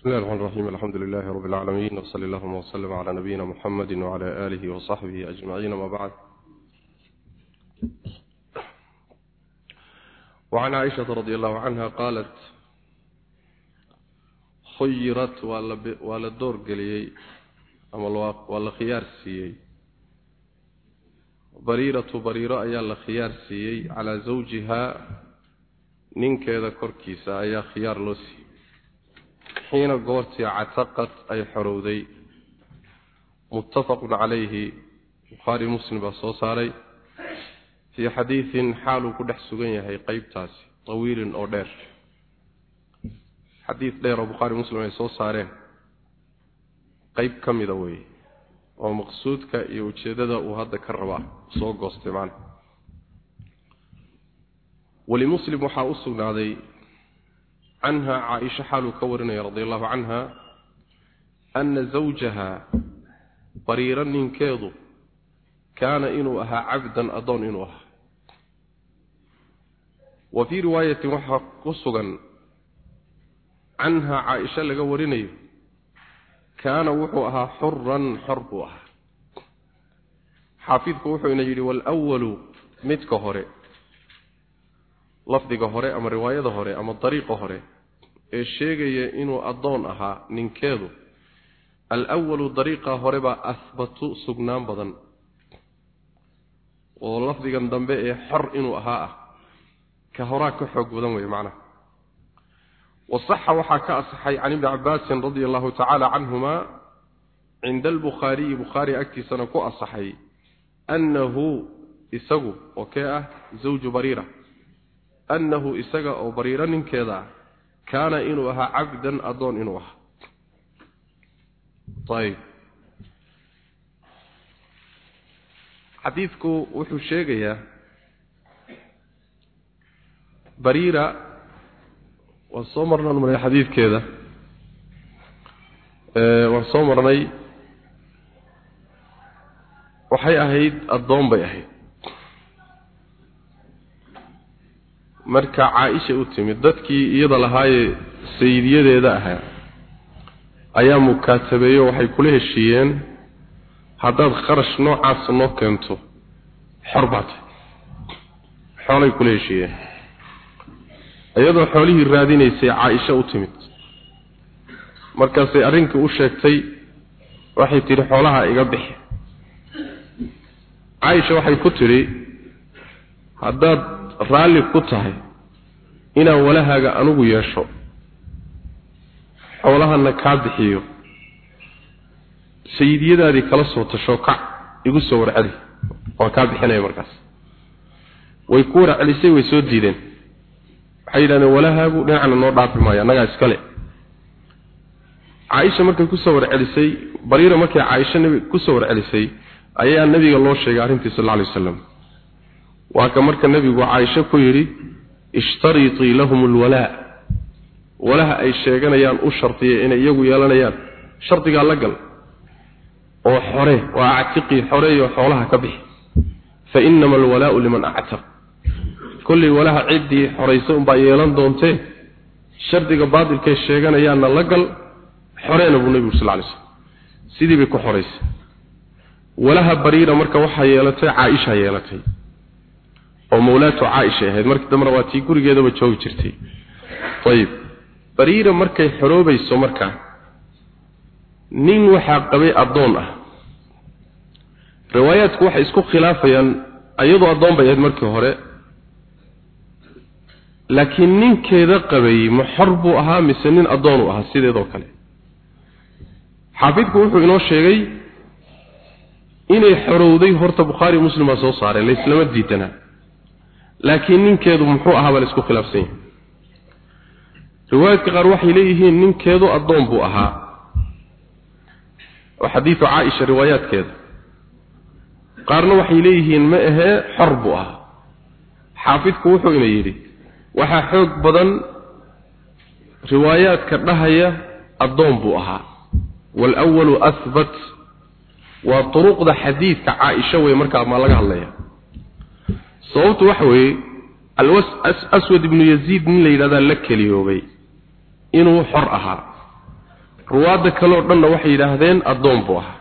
بسم الله الرحمن الرحيم الحمد لله رب العالمين وصلى اللهم وسلم على نبينا محمد وعلى آله وصحبه أجمعين ما بعد وعن عائشة رضي الله عنها قالت خيرت ولا دور قليي أما ولا خيار سيي بريرة بريرة أيا لخيار سيي على زوجها نينكذا كركيسا أيا خيار لوسي xiina goortii cataqad ay xorowday. Muttafaqun calayhi bukhaari muslim baa soo saaray. Fii xadiidin xaaluu ku dhex sugan yahay qeybtaasi tawiilin oo dheer. Xadiid dheer oo bukhaari muslim ay soo saareen. Qeyb ka mida weeye oo maqsuudka iyo ujeeddada uu hadda ka rabaa soo goostay macna walimuslim waxaa u sugnaaday canha caaisha xaaluu ka warinaya radi allahu canha ana zawjaha bariiro ninkeedu kaana inuu ahaa cabdan addoon inuu ahaa. Wa fii riwaayatin waxaa ku sugan canha caaisha laga warinayo kaana wuxuu ahaa xuran xor buu ahaa. Xaafidku wuxuu ina yidhi waalwalu midka hore lafdiga hore ama riwaayada hore ama dariiqa hore ee sheegaya inuu addoon ahaa ninkeedu. Alwalu dariiqa hore baa ahbatu sugnaan badan oo lafdigan dambe ee xor inuu ahaa ah. Ka horaa ka xoog badan weeye macnaha. Wasaxa waxaa ka asaxay can ibni cabbaasin radia allahu tacaala canhuma cinda albukhaariyi bukhaari agtiisana ku asaxay annahu isagu oo kee ah? Zawju bariira. Annahu isaga oo bariiro ninkeeda ah kaana inuu ahaa cabdan addoon inuu ahaa. Ayib xadiidku wuxuu sheegayaa bariira waan soo marnaan maray xadiidkeeda. Waan soo marnay. Waxay ahayd addoon bay ahayd marka caaisha u timid dadkii iyada lahaayee sayidiyadeeda ahaa ayaa mukaatabeeyo waxay kula heshiiyeen haddaad kharash noocaas noo keento xor baa tahay. Xoolay kula heshiiyeen. Iyadoo xoolihii raadinaysay caaisha u timid. Markaasay arrinkii u sheegtay waxay tidhi xoolaha iga bixi. Caaisha waxay ku tidhi haddaad raalli ku tahay inaan walahaaga anugu yeesho xoolahana kaa bixiyo sayidiyadaadii kala soo tasho kac igu soo warceli waan kaa bixinaya markaas. Way ku warcelisay way soo diideen. Waxay yidhahdeen walahaagu dhinacna noo dhaafi maayo annagaa iskale. Caaisha markay ku soo warcelisay bariira markay caaisha nbi ku soo warcelisay ayaa nabiga loo sheegay arrintii sal alla alay wasalam waa ka marka nebigu caaisho ku yidhi ishtaritii lahum alwalaa. Walaha ay sheeganayaan u shardiya inay iyagu yeelanayaan. Shardigaa la gal oo xore oo actiqii xoreeyo xoolaha ka bixi. Fa inama alwalaau liman actaq kollay walaha ciddii xoraysa unbaa yeelan doontee shardiga baadilkay sheeganayaanna la gal xoreena buu nebigu sal lay slam sidii bay ku xoraysay walaha bariira marka waxaa yeelatay caaisha yeelatay oo mawlaatu caaisha ahayd. Markii dambena waa tii gurigeedaba joogi jirtay. Ayib. Bariira markay xoroobayso markaa nin waxaa qabay addoon ah. Riwaayaadku waxay isku khilaafayaan iyadoo addoon bay ahayd markii hore. Laakiin ninkeeda qabay ma xor buu ahaa mise nin addoon u ahaa? Sideedoo kale. Xaafidku wuxuu inoo sheegay inay xorowday horta bukhaari muslim baa soo saareen laislama diidanaa laakiin ninkeedu muxuu ahaa baa la isku khilaafsan yahay. Riwaayadka qaar waxay leeyihiin ninkeedu addoon buu ahaa. Oo xadiidu caaisha riwaayaadkeeda. Qaarna waxay leeyihiin ma ahee xor buu ahaa. Xaafidku wuxuu ina yidhi waxaa xoog badan riwaayaadka dhahaya addoon buu ahaa. Waalwalu ahbat waa turuqda xadiidka caaisha wey markaa maa laga hadlaya sababtu waxa weeye aswad ibnu yaziid nin la yidhahdaa la keliyoobay inuu xor ahaa. Ruwaadda kaleoo dhanna waxay yidhaahdeen addoon buu ahaa.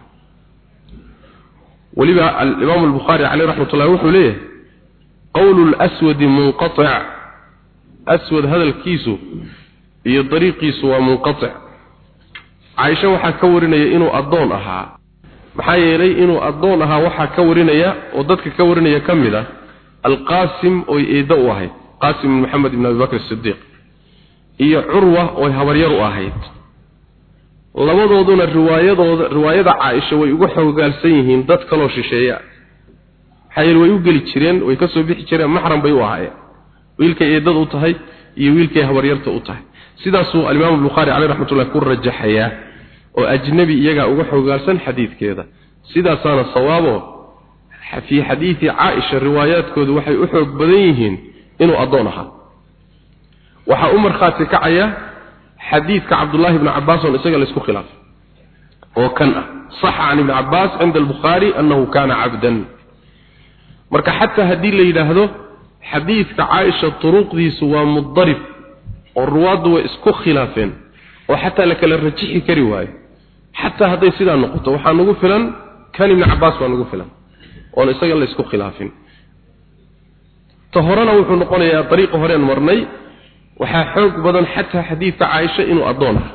Weliba alimaamu albukhaari caleyh raxmat ullahi wuxuu leeyahay qowlu lswadi munqatic aswad hadalkiisu iyo dariiqiisu waa munqatic caaisha waxaa ka warinaya inuu addoon ahaa. Maxaa yeelay inuu addoon ahaa waxaa ka warinaya oo dadka ka warinaya ka mid ah alqaasim oy eeddo u ahayd. Qaasim maxamed ibn abi bakr iyo curwa oy habaryar u ahayd. Labadooduna riwaayadooda riwaayada caaisha way uga xoogaalsan yihiin dad kaloo shisheeya. Maxaa yeele way u geli jireen way ka soo bixi jireen maxram bay u ahaayeen. Wiilkay eedad u tahay iyo wiilkay habaryarta u tahay. Sidaasuu alimaam albukhaari caleyh raxmatullahi ku rajaxayaa oo ajnabi iyagaa uga xoogaalsan xadiidkeeda. Sidaasaana sawaabo fii xadiidi caaisha riwaayaadkoodu waxay u xoog badan yihiin inuu addoon ahaa. Waxaa u markhaati kacaya xadiidka cabdullaahi bni cabbaas oon isaga laysku khilaafay. Oo kan ah. Saxa can ibni cabbaas cinda albukhaari annahu kaana cabdan. Marka xataa haddii la yidhaahdo xadiidka caaisha turuqdiisu waa mudarib oo ruwaaddu way isku khilaafeen oo xataa la kala rajixi kari waayo. Xataa hadday sidaa noqoto waxaa nagu filan kan ibni cabbaas baa nagu filan oon isaga laysku khilaafin. Ta horena wuxuu noqonayaa dariiqa horeen marnay. Waxaa xoog badan xataa xadiidka caaisha inuu addoon ah.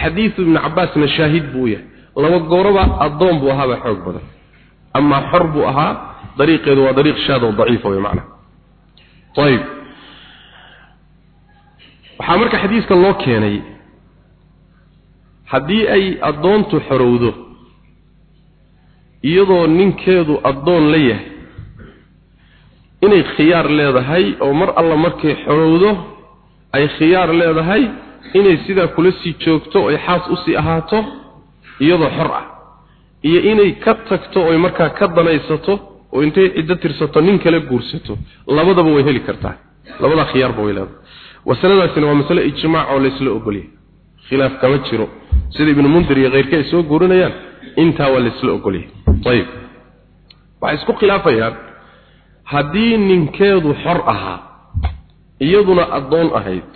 Xadiidu ibni cabbaasna shaahid buu yahay. Laba gooroba addoon buu ahaabaa xoog badan. Amaa xor buu ahaa. Dariiqeedu waa dariiq shaad oo daciifa wey macna. Ayib waxaa marka xadiiska loo keenay haddii ay addoontu xorowdo iyadoo ninkeedu addoon la yahay. Inay khiyaar leedahay oo mar alla markay xorowdo ay khiyaar leedahay inay sidaa kula sii joogto oy xaas u sii ahaato iyadoo xor ah. Iyo inay ka tagto oy markaa ka danaysato oo intay ciddo tirsato nin kale guursato. Labadaba way heli kartaa. Labadaa khiyaarba way leedahay. Masaladaasina waa masale ijmaac oo laysla ogolyahay. Khilaaf kama jiro. Sida ibnu mundir iyo keyrka ay soo guurinayaan intaa waa laysla ogolyahay ayib waxay isku khilaafayaan haddii ninkeedu xor ahaa iyaduna addoon ahayd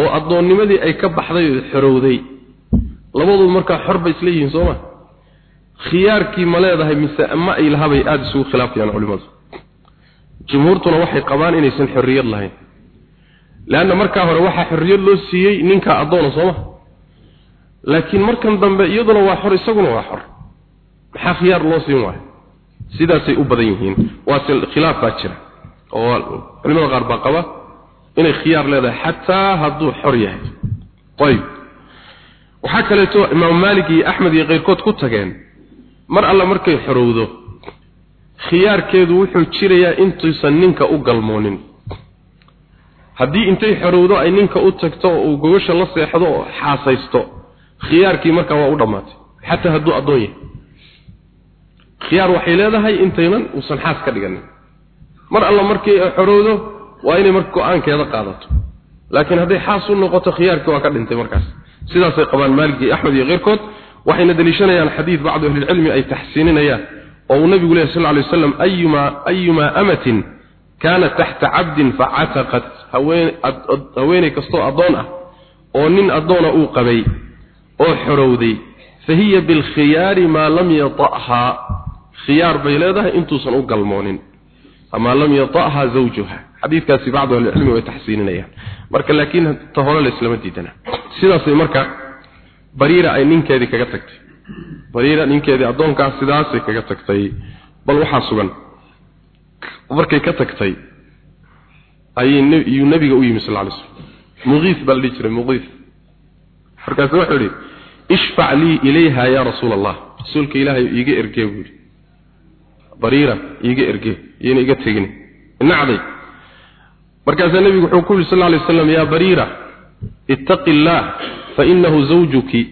oo addoonnimadii ay ka baxday oo xorowday labadu markaa xor bay isla yihiin sooma khiyaarkii ma leedahay mise ma ay lahabay aada isugu khilaafayaan culimmadu. Jumhuurtuna waxay qabaan inaysan xorriyad lahayn. Leanna markaa hore waxaa xorriyad loo siiyey ninkaa addoona sooma laakiin markan dambe iyaduna waa xor isaguna waa xor maxaa khiyaar loo siin waayo. Sidaasay u badan yihiin. Waase khilaaf baa jira oo culimada qaar baa qaba inay khiyaar leedahay xataa hadduu xor yahay. Ayib. Waxaa kaleeto imaamu maalik iyo axmed iyo keyrkood ku tageen mar alla markay xorowdo khiyaarkeedu wuxuu jirayaa intuusan ninka u galmoonin. Haddii intay xorowdo ay ninka u tagto oo uu gogosha la seexdo oo xaasaysto khiyaarkii markaa waa u dhammaatay xataa hadduu addoon yahay khiyaar waxay leedahay intaynan uusan xaas ka dhiganin. Mar alla markii ay xorowdo waa inay marka go'aankeeda qaadato. Laakiin hadday xaas u noqoto khiyaarkii waa ka dhintay markaas. Sidaasay qabaan maalig iyo axmed iyo keyrkood waxayna deliishanayaan xadiid bacdu ahlilcilmi ay taxsiininayaan oo uu nabigu lehy sal ly waslam ayuma ayumaa amatin kaanat taxta cabdin facataqat haweeney kastoo addoon ah oo nin addoona uu qabay oo xorowday fa hiya bilkhiyaari maa lam yata'haa khiyaar bay leedahay intuusan u galmoonin. Amaa lam yata'haa zawjuha. Xadiidkaasi bacdu ahlicilmi way taxsiininayaan marka laakiin ta hore laislama diidana. Sidaasay marka bariira ay ninkeedii kaga tagtay. Bariira ninkeedii addoonkaas sidaasay kaga tagtay. Bal waxaa sugan. Markay ka tagtay ayuu nabiga u yimi sal lay slm muqiis baa la dhihi jiray muqiis. Markaasu wuxuu yidhi ishfac lii ilayha yaa rasuula allah rasuulka ilaahay iiga ergee buu yidhi bariira iiga ergee iyona iga tegin. Nacday markaasaa nebigu wuxuu ku yidhi sal lay waslam yaa bariira ittaqi illaah fainahu zawjuki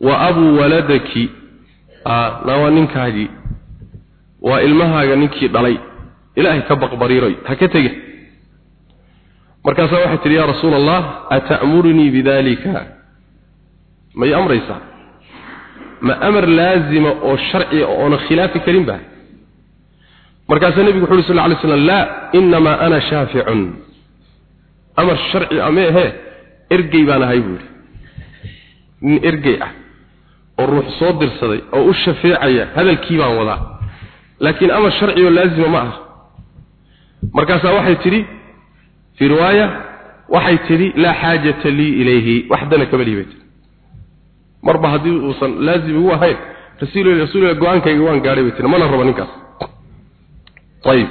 wa abuu waladaki. Na waa ninkaagii waa ilmahaaga ninkii dhalay. Ilaahay ka baq bariiroy ha ka tege. Markaasaa waxay tidhi yaa rasuula allah ata'murunii bidalika may amraysaa? Ma amar laazima oo sharciga oona khilaafi karin ba markaasaa nebigu wuxu uhi sal ly slam laa inamaa ana shaaficun. Amar sharci ama ahee ergey baan ahay buu yidhi. Nin ergey ah oo ruux soo dirsaday oo u shafeecaya hadalkii baan wadaa. Laakiin amar sharci oo laazima ma aha. Markaasaa waxay tidhi fii riwaaya waxay tidhi laa xaajata lii ilayhi. Waxdana kama liibay marba haddii uusan laazim igu ahayn rasuul rasuul go'aankayga waan gaadhay bay tii mana rabo ninkaas ayib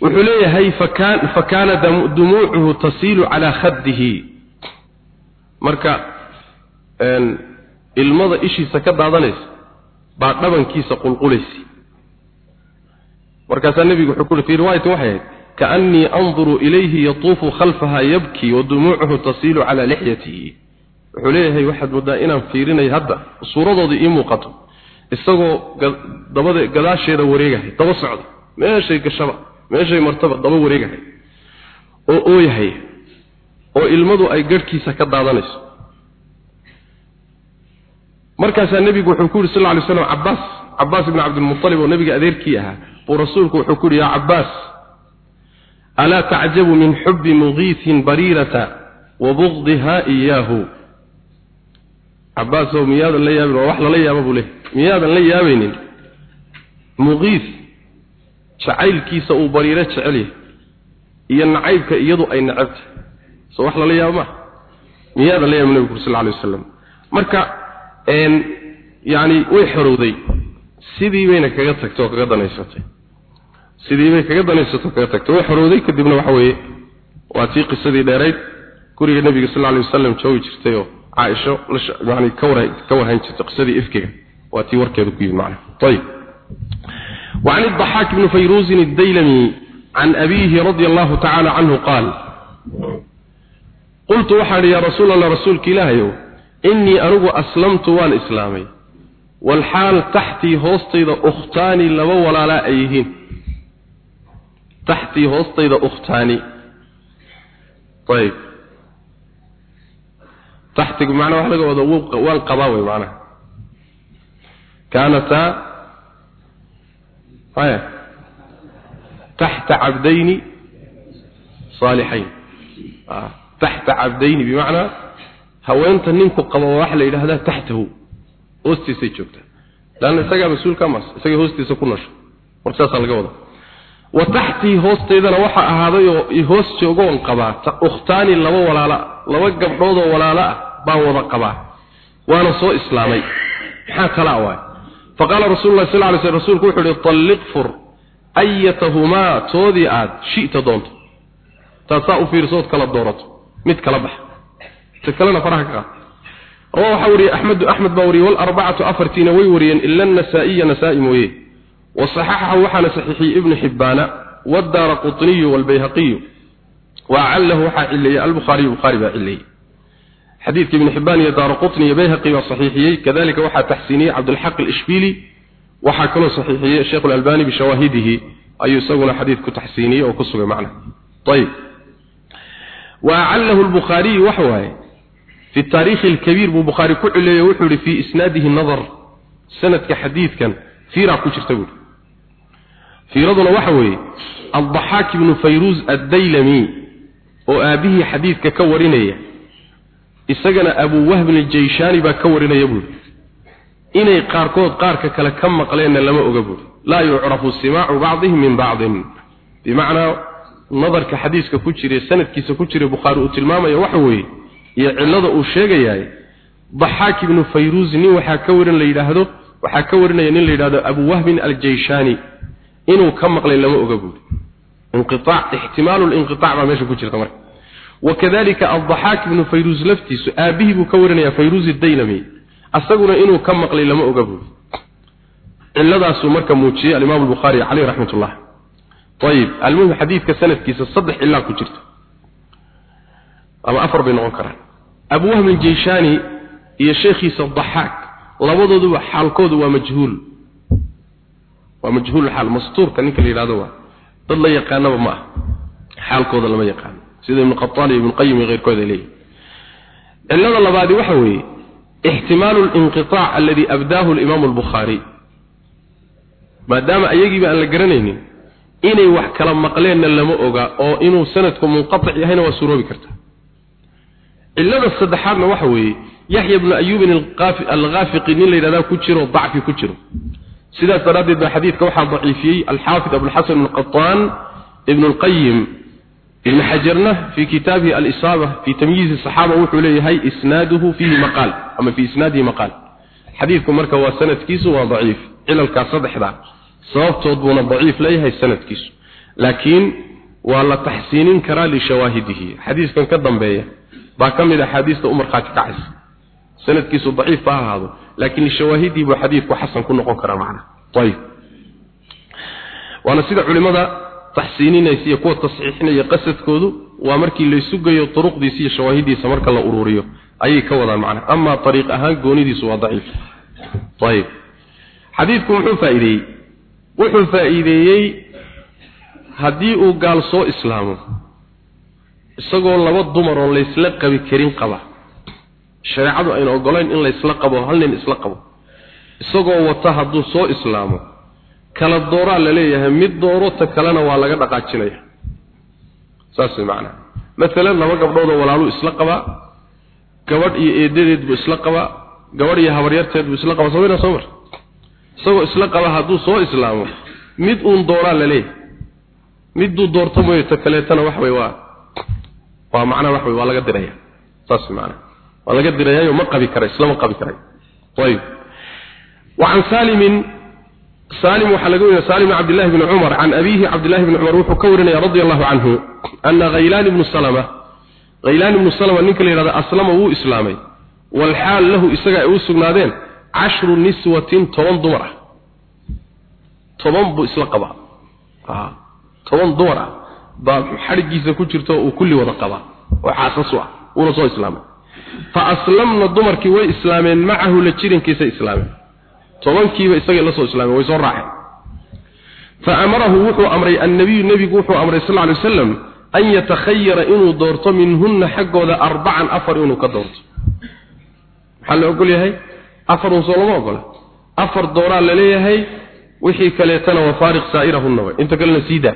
wuxuu leeyahay fakaan fakaana dumuucuhu tasiilu calaa khaddihi. Marka ilmada ishiisa ka daadanaysa baa dhabankiisa qulqulaysa markaasaa nebigu wuxuu ku fi riwaayatin waxay ahayd kaannii anduru ilayhi yatuufu khalfaha yabkii wa dumuucuhu tasiilu calaa lixyatihi wuxuu leeyahay waxaad moodaa inaan fiirinay hadda suuradoodii ii isagoo dabada gadaasheeda wareegahay daba socda. Meeshay gashaba meeshay martaba daba wareegahay. Oo ooyahay oo ilmadu ay garhkiisa ka daadanayso. Markaasaa nebigu wuxuu ku yidhi sal ly slam cabbaas cabbaas ibni cabdilmutalib oo nebiga adeerkii ahaa buu rasuulku wuxuu ku yidhi yaa cabbaas alaa tacjabu min xubbi mugiisin bariirata wa bugdiha iyaahu cabaasow miyaadan la yaabin waa wax lala yaaba buu leehay miyaadan la yaabaynin muqiis jacaylkiisa uu bariiro jecel yahay iyo nacaybka iyadu ay nacabtahay soo wax lala yaaba maaha. Miyaadan la yaabin nebigu uri sal alay wasalam marka yani way xorowday. Sidii bayna kaga tagtay oo kaga danaysatay. Sidii bay kaga danaysatay oo kaga tagtay way xorowday kadibna waxa weeye waa tii qisadii dheerayd. Guriga nebiga sal lla alay wasalam joogi jirtayoo caaisho yani ka war ka warhan jirtay qisadii ifkiga waa tii warkeedu ku yimid macna ayib وعن الضحاك بن فيروز الديلمي عن أبيه رضي الله تعالى عنه قال قلت وحر يا رسول الله رسولك إلهي إني أرغو أسلمت وان إسلامي والحال تحتي هوستي ذا أختاني لما ولا لا أيهين تحتي هوستي ذا أختاني طيب تحتك معنى وحلقة والقضاوي معنى كانتا هيا تحت عبدين صالحين آه. تحت عبدين بمعنى هوانت نينكو قبا واحد ليلهدا تحته هوستيسay joogta dan isaga masuul ka mas isaga hoostiisa ku nasho warsaasa laga wada wa tahti hoosteedana waxa ahaaday oo i hoos joogo on qaba ukhtaani laba walaala laba gabdhood oo walaala ah baan wada qaba waana soo islaamay maxaa kala waay faqala rasuulullaahi sallallahu alayhi wasallam rasuulku wuxuu yiri talliq fur ayatahuma toodi aad shiita doonto taasaa u fiirsood kala doorato mid kala bax تكلنا فرحك رواه حوري أحمد أحمد باوري والأربعة أفرتين ويوريا إلا النسائي نسائي مويه وصححه وحنا صحيحي ابن حبان والدار قطني والبيهقي وعله حائلي البخاري البخاري باعلي حديث ابن حبان يدار قطني بيهقي وصحيحي كذلك وحى تحسيني عبد الحق الإشبيلي وحى كله صحيحي الشيخ الألباني بشواهده أي يسونا حديث كتحسيني أو كسوه معنا طيب وعله البخاري وحواه في التاريخ الكبير بو بخاري كعليه وحوري في إسناده النظر سنة كحديث كان في راكو تقول في رضنا وحوي الضحاك بن فيروز الديلمي وآبه حديث ككورينيه isagana abu wahb al-jayshaani baa ka warinaya buu inay qaarkood qaarka kale ka maqleen lama oga buu la yu'rafu sima'u ba'dihim min ba'din bimaana nadarka xadiiska ku jiray sanadkiisa ku jiray bukhari uu tilmaamayo waxa weeye iyo cilada uu sheegayaay dhaxaak ibn fayruz nin waxa ka warin la yiraahdo waxa ka warinaya nin la yiraahdo abu wahb al-jayshaani. Inuu ka maqlay lama oga buu inqita' ihtimalu al-inqita' meesha ku jirta wakadalika addaxaak ibnu fayruus laftiisu aabihii buu ka warinaya fayruus daylami asaguna inuu ka maqlay lama oga buuri ciladaasuu marka muujiyey alimaam albukhaari caleyh raxmat ullah ayib almuhim xadiidka sanadkiisa saddex cilaa ku jirta ama afar bay noqon karaan abu wahm aljeyshani iyo sheekhiisa daxaak labadooduba xaalkoodu waa majhuul waa majhuul xaal mastuurka ninka la yidhahdo waa dad la yaqaanaba ma ah xaalkooda lama yaqaan sida ibn qattan ibn qayyim geyrkood ay leeyihiin. Cilada labaadi waxa weeye ihtimaal al-inqita' abdaahu al-imam maadaama ayagiiba aan la garanaynin inay wax kala maqleenna lama oga oo inuu sanadku munqati' yahayna waa suroobi karta. Cilada saddexaadna waxa weeye yahya ibn ayyub al-ghafiqi nin leeyahay ku jiro dhacfi ku jiro. Sidaas daraaddeed ba xadiidka waxaa daciifiyey al-xaafid abul hasan ibn qattan ibn xajarna fii kitaabihi alisaaba fii tamyiizi saxaaba wuxuu leeyahay isnaaduhu fiihi maqaal ama fii isnaadihi maqaal. Xadiidku marka waa sanadkiisu waa daciif cilalkaa saddexda sababtood buuna daciif leeyahay sanadkiisu. Laakiin waa la taxsiinin karaa lishawaahidihi. Xadiiskan ka dambeeya baa ka mid axaadiista u markhaati kacaysa sanadkiisu daciif ba ha ahaado laakiin lishawaahidihi buu xadiidku xasan ku noqon karaa macna. Ayib waana sida culimada taxsiininaysa iyo kuwa tasxiixinaya qasadkoodu waa markii laysu geeyo turuqdiisa iyo shawaahidiisa marka la ururiyo. Ayay ka wadaan macna amaa ariiq ahaan goonidiisu waa daciif. Ayib. Xadiidku muxuu faa'iideeyey. Wuxuu faa'iideeyey haddii uu gaal soo islaamo isagoo laba dumar oo laysla qabi karin qaba shareecadu ayna ogolayn in laysla qabo hal nin isla qabo isagoo wata hadduu soo islaamo kala dooraa la leeyahay mid dooro ta kalena waa laga dhaqaajinaya saas way macnaha maalan laba gabdhood oo walaaluu isla qabaa gabadh iyo eedadeed buu isla qabaa gabadh iyo habaryarteed buu isla qabaa sawina soo mar isagoo isla qaba hadduu soo islaamo mid uun dooraa la leeyahay miduu doorto mooye ta kaleetana wax way waa waa macnaha wax way waa laga diraya saas way macnaha waa laga dirayaayo ma qabi kara islama qabi karay ayib وعن سالم سالم وحلقوا سالم عبد الله بن عمر عن أبيه عبد الله بن عمر وحكورنا رضي الله عنه أن غيلان بن سلمة غيلان بن سلمة نك اللي هذا أسلم هو إسلامي والحال له إسقى أوسقنادين عشر نسوة طبن دمرة طبن بو إسلقبا آه. طبن دمرة حرجيسة كجرته وكل وضقبا وحاسسوا ورسول إسلامي فأسلمنا دمر كي وإسلامين معه لجيرين كيس إسلامين tobankiiba isaga la soo islaamay way soo raaceen fa amarahu wuxuu amray annabiyu nebigu wuxuu amray sal alay wasalam an yatakhayyara inuu doorto minhunna xaggooda arbacan afar inuu ka doorto. Maxaa la ogol yahay? Afar uun soo lama ogola. Afar dooraa la leeyahay wixii kaleetana waa faariq saa'irahunna way inta kalena sii daa.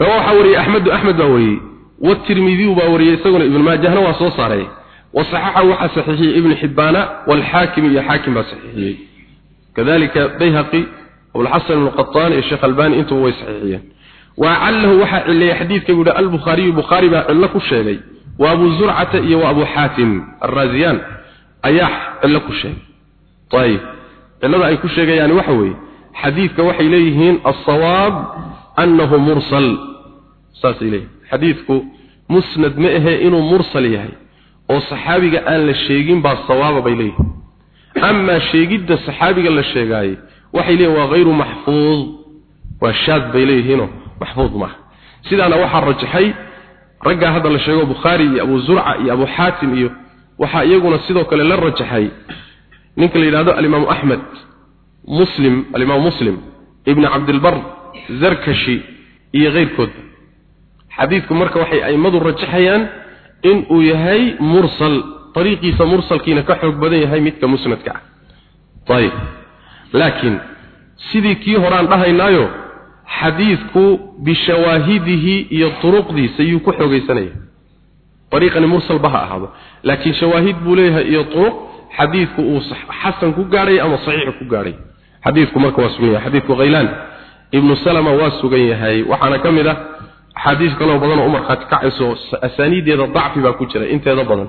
Rawa waxaa wariyey axmedu axmed baa wariyey watirmidiyu baa wariyey isaguna ibnu maajahna waa soo saaray وصححه وحا صحيحي ابن حبان والحاكم يا حاكم صحيحي كذلك بيهقي والحسن القطان الشيخ الباني انتم هو صحيحيا وعله وحا اللي حديث يقول البخاري البخاري لك الشيء وابو زرعة وابو حاتم الرازيان اياح لك الشيء طيب إلا أي كل شيء يعني وحوي حديثك وحي إليهن الصواب أنه مرسل ساس إليه حديثك مسند مئه إنه مرسل يهي oo saxaabiga aan la sheegin baa sawaaba bay leeyihiin. Amaa sheegidda saxaabiga la sheegaayey waxay leeyihiin waa hayru maxfuud. Waa shaad bay leeyihiinoo maxfuud maaha sidaana waxaa rajaxay raggaa hadda la sheego bukhaari iyo abu zurca iyo abu xaatim iyo waxaa iyaguna sidoo kale la rajaxay ninka la yidhahdo alimaamu axmed muslim alimaamu muslim ibni cabdilbar zarkashi iyo keyrkoodba xadiidku marka waxay a'immadu rajaxayaan in uu yahay mursal طريقيسا مرسلkiina ka xoog badan yahay midka musnadka ah طيب laakiin sidii kii horaan dhahaynaayo xadiidku bishawaahidihi iyo turuqdiisa yuu ku xoogaysanaya طريقani mursal baha ahaado laakiin shawaahid buu leeyahay iyo turuq xadiidku uu xasan ku gaadhay ama saxiix ku gaadhay xadiidku marka waa sugan yahay xadiidku khaylaan ibnu salama waa sugan yahay waxaana ka mid axaadiis kaloo badan oo u markhaati kacayso asaaniideeda dacfi baa ku jira inteeda badan.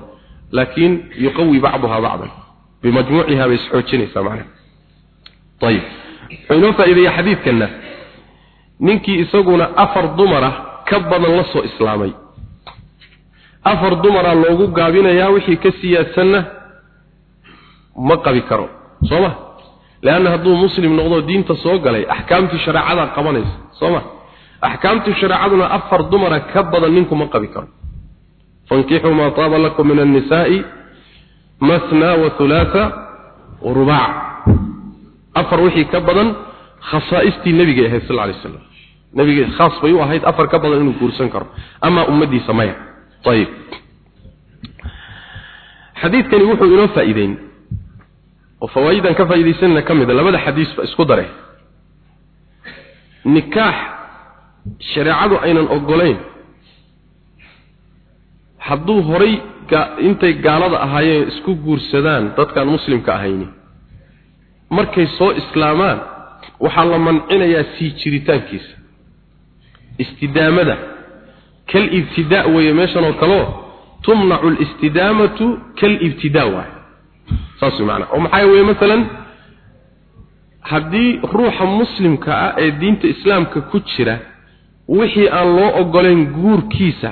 Laakiin yuqawi bacduhaa bacdan. Bimajmuuciha bay isxoojinaysaa macnaha. Ayib inoo faa'iideeya xadiidkanna ninkii isaguna afar dumara ka badan la soo islaamay. Afar dumara loogu gaabinayaa wixii ka siyaadsanna ma qabi karo. Soo ma? Leanna hadduu muslim noqdo diinta soo galay axkaamtii shareecada qabanaysa. Soo ma axkaamtu shareecaduna afar dumara ka badan ninku ma qabi karo fankixuu maa taaba lakum min annisaa'i masna wa hulaatha wa rubaac afar wixii ka badan khasaa'istii nebigay ahayd sal alay slam nebiga khaas bay u ahayd afar ka badan inuu guursan karo amaa ummaddiisa maya ayib xadiidkani wuxuu inoo faa'iideyn oo fawaa'idan ka faa'iidaysanna ka mid a labada xadiisba isku dare nikaax shareecadu aynan ogolayn hadduu horay intay gaalada ahaayeen isku guursadaan dadkaan muslimka ahayni markay soo islaamaan waxaa la mancinayaa sii jiritaankiisa istidaamada. Kal ibtidaa weeye meeshan oo kaleo tumnacu alistidaamatu kalibtidaa waay saas macnaa oo maxaa weeye masalan haddii ruuxa muslimka ah ee diinta islaamka ku jira wixii aan loo ogolayn guurkiisa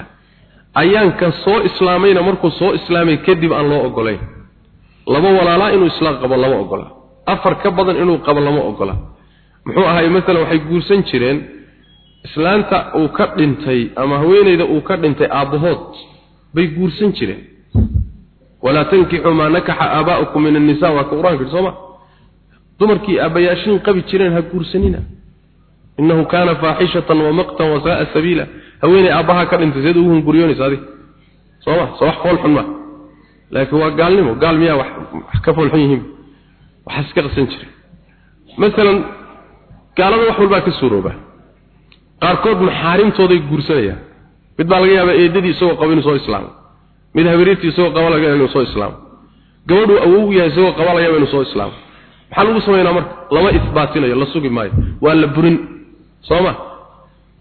ayaan kan soo islaamayna markuu soo islaamay kadib aan loo ogolayn laba walaalaa inuu islaam qabo lama ogola afar ka badan inuu qabo lama ogola muxuu ahay masalan waxay guursan jireen islaanta uu ka dhintay ama haweeneyda uu ka dhintay aabbahood bay guursan jireen. Walaa tankixuu maa nakaxa aabaa'ukum min annisa waa ka qur'aanka yidhi sooma dumarkii aabbayaashiin qabi jireen ha guursanina innahu kaana faaxishatan wa maqtan wa sabiila haweeney aabbaha ka dhintay seed ugu hunguriyoonaysa adig sooma soo wax fool xun ma laakiin waa gaalnimo gaal miyaa wax ka fool xun yihiin waxaa iska qasan jiray masalan gaalada wax walbaa ka suurooba qaarkood maxaarimtooday guursanayaan mid baa laga yaabaa eedadii isagoo qaba inuu soo islaamo mid habereertii isagoo qaba laga yaaba inuu soo islaamo gabadhuu awow yahay isagoo qaba laga yaaba inuu soo islaamo maxaa lagu samaynaa marka lama isbaatinayo la sugi maayo waa la burin soo ma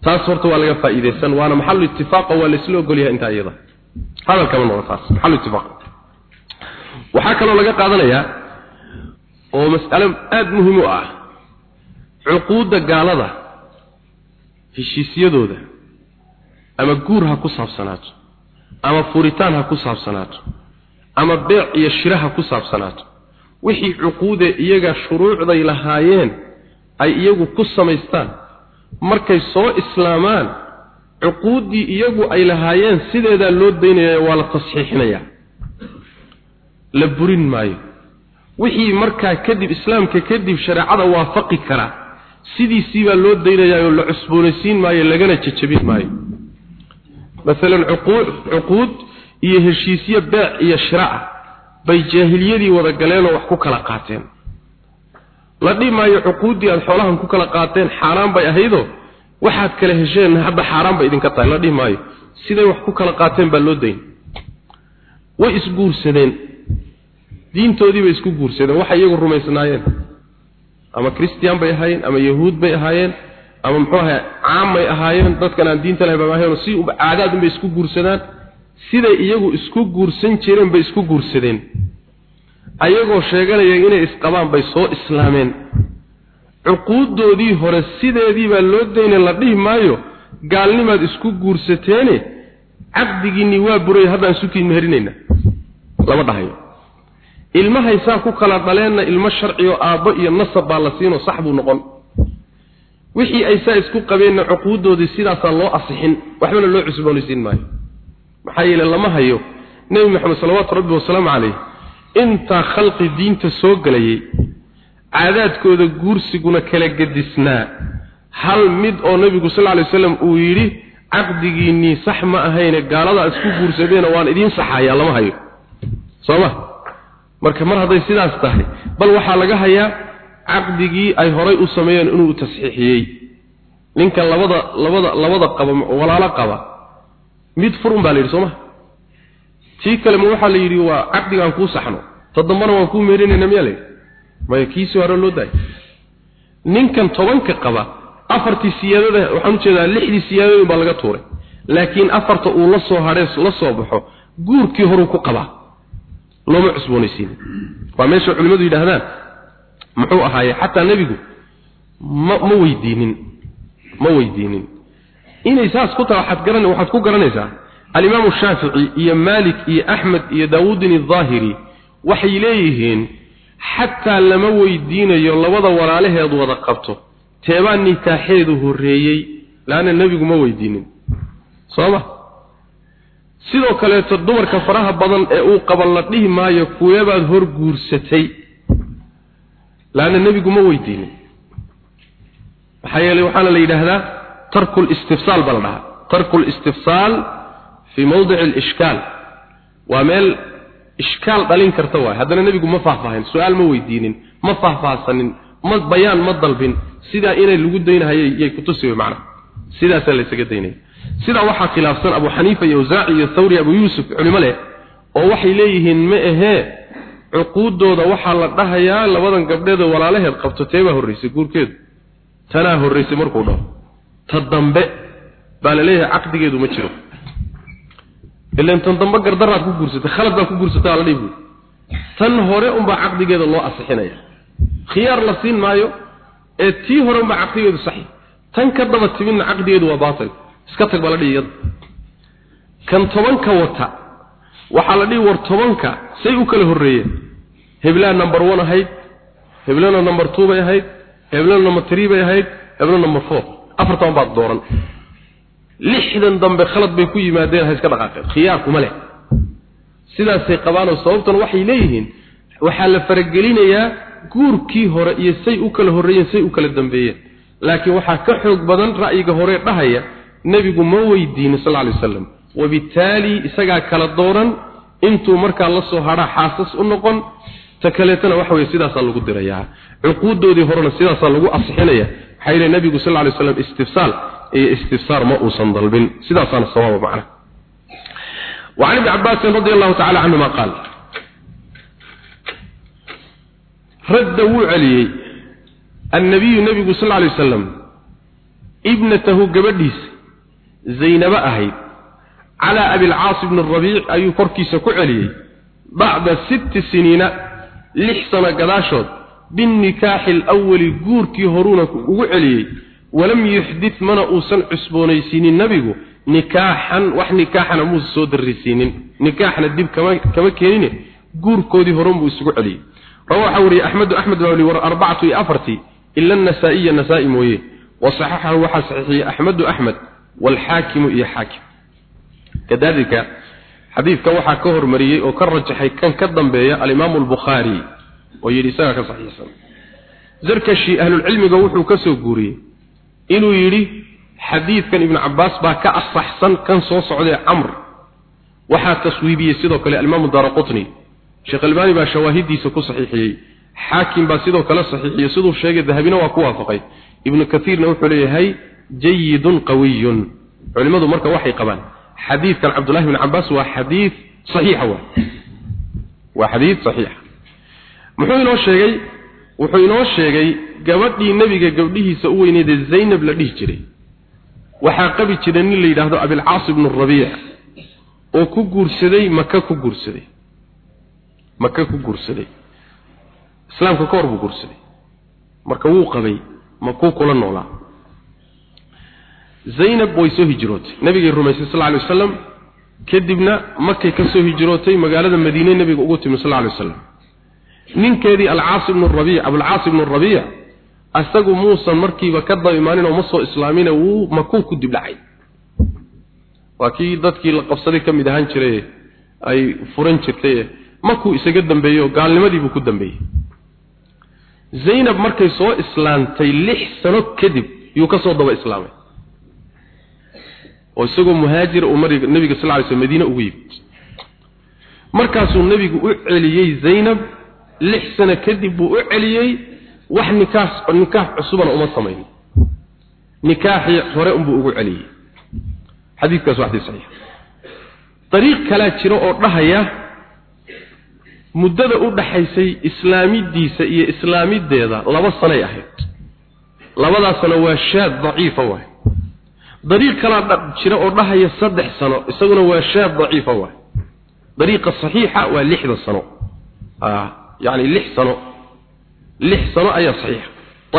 taas horta waa laga faa'iideysan waana maxalu ittifaaqa waa laisla ogol yahay intaa iyada. Hadalkama noqon taas maxalu ittifaaq. Waxaa kaloo laga qaadanayaa oo mas'alo aada muhiim u ah. Cuquudda gaalada heshiisyadooda ama guur ha ku saabsanaato ama furitaan ha ku saabsanaato ama beec iyo shira ha ku saabsanaato wixii cuquude iyaga shuruucday lahaayeen ay iyagu ku samaystaan markay soo islaamaan cuquuddii iyagu ay lahaayeen sideedaa loo daynaya waa la tasxiixinayaa. La burin maayo. Wixii markaa kadib islaamka kadib shareecada waafaqi karaa sidiisii baa loo daynayaa oo la cusboonaysiin maayo lagana jajabin maayo. Masalan cuquud iyo heshiisyo beec iyo shira ah bay jaahiliyadii wada galeenoo wax ku kala qaateen la dhihi maayo cuquuddii aada xoolahan ku kala qaateen xaaraan bay ahaydoo waxaad kala hesheen hadda xaaraan bay idinka tahay la dhihi maayo siday wax ku kala qaateen baa loo dayn. Way isguursadeen. Diintoodii bay isku guursadeen. Waxay iyagu rumaysnaayeen. Ama christian bay ahaayeen ama yahuud bay ahaayeen ama muxuu ahay caamay ahaayeen. Dadkan aan diinta lahayn ahaayeen si caadaad bay isku guursadaan. Siday iyagu isku guursan jireen bay isku guursadeen ayagoo sheeganaya inay isqabaan bay soo islaameen. Cuquuddoodii hore sideedii baa loo daynay la dhihi maayo gaalnimaad isku guursateene caqdigiinni waa buray haddaan sukiin meherinaynaa lama dhahayo. Ilmahay saa ku kala dhaleenna ilmo sharciyo aabbo iyo nasab baa la siinoo sax buu noqon. Wixii ay saa isku qabeenna cuquuddoodii sidaasaa loo asixin waxbana loo cusboonaysiin maayo. Maxaa yeele lama hayo. Nebi maxamed salawaatu rabbi wasalaamu calayh intaa khalqi diinta soo gelayay caadaadkooda guursiguna kala gedisnaa. Hal mid oo nebigu sal lay waslam uu yidhi caqdigiinnii sax ma ahayne gaaladaa isku guursadeena waan idiin saxayaa lama hayo. Soo ma? Marka mar hadday sidaas tahay bal waxaa laga hayaa caqdigii ay horay u sameeyeen inuu tasxiixiyey. Ninka labada labada labada qaba walaalo qaba mid furun baa la yidhi soo ma tii kale ma waxaa la yidhi waa caqdigaan kuu saxno. Ta dambana waan kuu meerinayna yidhi maya kiisii hore loo daayay ninkan tobanka qaba afartii siyaadada waxaan u jeedaa lixdii siyaadooyin baa laga tuuray. Laakiin afarta uu la soo hadhee la soo baxo guurkii horuu ku qabaa. Looma cusboonaysiin. Waa meesha culimmadu yidhaahdaan muxuu ahaaye xataa nebigu ma ma weydiinin ma weydiinin. Inay saas ku tahay waxaad garan waxaad ku garanaysaa alimaamu shaafici iyo maalik iyo axmed iyo daawuudin aldaahiri waxay leeyihiin xataa lama weydiinayo labada walaalaheed wada qabto teebaa nikaaxeedu horreeyey laanna nebigu ma weydiinin. Soo ma? Sidoo kaleeto dumarka faraha badan ee uu qaba la dhihi maayo kuweebaad hor guursatay laanna nebigu ma weydiinin. Maxaa yeelay waxaana la yidhaahdaa tarku listifsaal baa la dhahaa. Tarku listifsaal fii mawdici alishkaal waa meel ishkaal dhalin karta waay haddana nebigu ma faahfaahin su'aal ma weydiinin ma faahfaahsanin ma bayaan ma dalbin sidaa inay lagu daynahayay yay kutusi macnaha sidaasaa la ysaga daynaya sidaa waxaa khilaafsan abu xaniifa iyo awsaaci iyo thawri abu yuusuf culimo leh oo waxay leeyihiin ma ahee cuquuddooda waxaa la dhahayaa labadan gabdheed oo walaalaheed qabto teebaa horraysay guurkeedu tanaa horraysay markuu dhaho ta dambe baa la leeyahay caqdigeedu ma jiro ilaan tan dambe gardaraad ku guursatay khalad baad ku guursatay ala dhihi tan hore unbaa caqdigeeda loo asixinaya. Khiyaar la siin maayo ee tii hore unbaa caqdigeedu saxi. Tan ka daba timidna caqdigeedu waa baatil. Iska tag baa la dhihi iyada kan tobanka wata waxaa la dhihi war tobanka say u kala horreeyeen. Heblaa number one ahayd heblana number two bay ahayd heblana number three bay ahayd heblana number four. Afartan baad dooran lixdan dambe khalad bay ku yimaadeen ha iska dhaqaaqeen khiyaar kuma leh. Sidaasay qabaan oo sababtan waxay leeyihiin waxaa la faragelinayaa guurkii hore iyo say u kala horreeyeen say u kala dambeeyeen. Laakiin waxaa ka xoog badan ra'yiga hore dhahaya nebigu ma weydiinin sal alay wasalam wabittaali isagaa kala dooran intuu markaa la soo hadhaa xaasas u noqon ta kaleetana waxa weye sidaasaa lagu dirayaa. Cuquuddoodii horena sidaasaa lagu asixinaya maxaa yeele nebigu sal alay slam istifsaal iyo istifsaar ma uusan dalbin sidaasaana sawaaba macna وعن ابن عباس رضي الله تعالى عنهما قال رد وعلي النبي النبي صلى الله عليه وسلم ابنته قبديس زينب أهيد على أبي العاص بن الربيع أي كركيس كعلي بعد ست سنين لحسن قداشد بالنكاح الأول قوركي هرونك وعلي walam yuxdid mana uusan cusboonaysiinin nabigu nikaaxan wax nikaaxana muusan soo darrisiinin nikaaxna dib kama kama keenine guurkoodii horunbuu isugu celiyey. Rawaaxa wariyey axmedu axmed baa weli war arbacatu iyo afartii ila anasaa'iya nasaa-i mooye. Wa saxaxahu waxaa saxiixiyey axmedu axmed waalxaakimu iyo xaakim. Kadaalika xadiidka waxaa ka hormariyey oo ka rajaxay kan ka dambeeya alimaamu albukhaari oo yidhi isagaa ka saxiixsan. Zarkashi ahlulcilmiga wuxuu ka soo guuriyey inuu yidhi xadiidkan ibnu cabaas baa ka asaxsan kan soo socdee camr. Waxaa taswiibiyey sidoo kale alimaamu daaraqutni sheekh albaani baa shawaahidiisa ku saxiixiyey. Xaakim baa sidoo kale saxiixiyey. Siduu sheegay dahabina waa ku waafaqay. Ibnu kaiirna wuxuu leeyahay jayidun qawiyun culimmadu marka waxay qabaan xadiidkan cabdullahi bn cabaas waa xadiid saxiixa waa waa xadiid saxiixa. Muxuu inoo sheegay wuxuu inoo sheegay gabadhii nebiga gabdhihiisa u weyneedee zaynab la dhihi jiray. Waxaa qabi jiray nin la yidhaahdo abilcaas ibnu rabiic oo ku guursaday maka ku guursaday. Maka ku guursaday. Islaamka ka hor buu guursaday. Marka wuu qabay makuu kula noolaa. Zaynab way soo hijrootay. Nabigay rumaysay sal lla lay wasalam kadibna makay ka soo hijrootay magaalada madiine nebiga ugu timi sal lay wasalam ninkeedii alcaas ibnu rabiic abulcaas ibnu rabiic asagu muusan markiiba ka daba imaanin oo ma soo islaamine wuu makuu ku dib dhacay. Waa kii dadkii la qabsaday ka mid ahaan jiray ay furan jirtay makuu isaga dambeeyey oo gaalnimadiibuu ku dambeeyey. Zaynab markay soo islaantay lix sano kadib yuu ka soo daba islaamay. Oo isagoo muhaajir uu mariga nebiga sal ly slm madiine ugu yimid. Markaasuu nebigu u celiyey zaynab lix sano kadib buu u celiyey wax nikaax nikaax cusubana uma samayn nikaaxii hore unbuu ugu celiyey. Xadiidkaas xadiis saxiix. Dariiq kalaa jira oo dhahaya muddada u dhaxaysay islaamidiisa iyo islaamideeda laba sanay ahayd. Labadaasna waa shaad daciifa waay dariiq kalaa jira oo dhahaya saddex sano isaguna waa shaad daciifa waay dariiqa saxiixa waa lixda sano yani lix sano lix sano ayaa saxiixa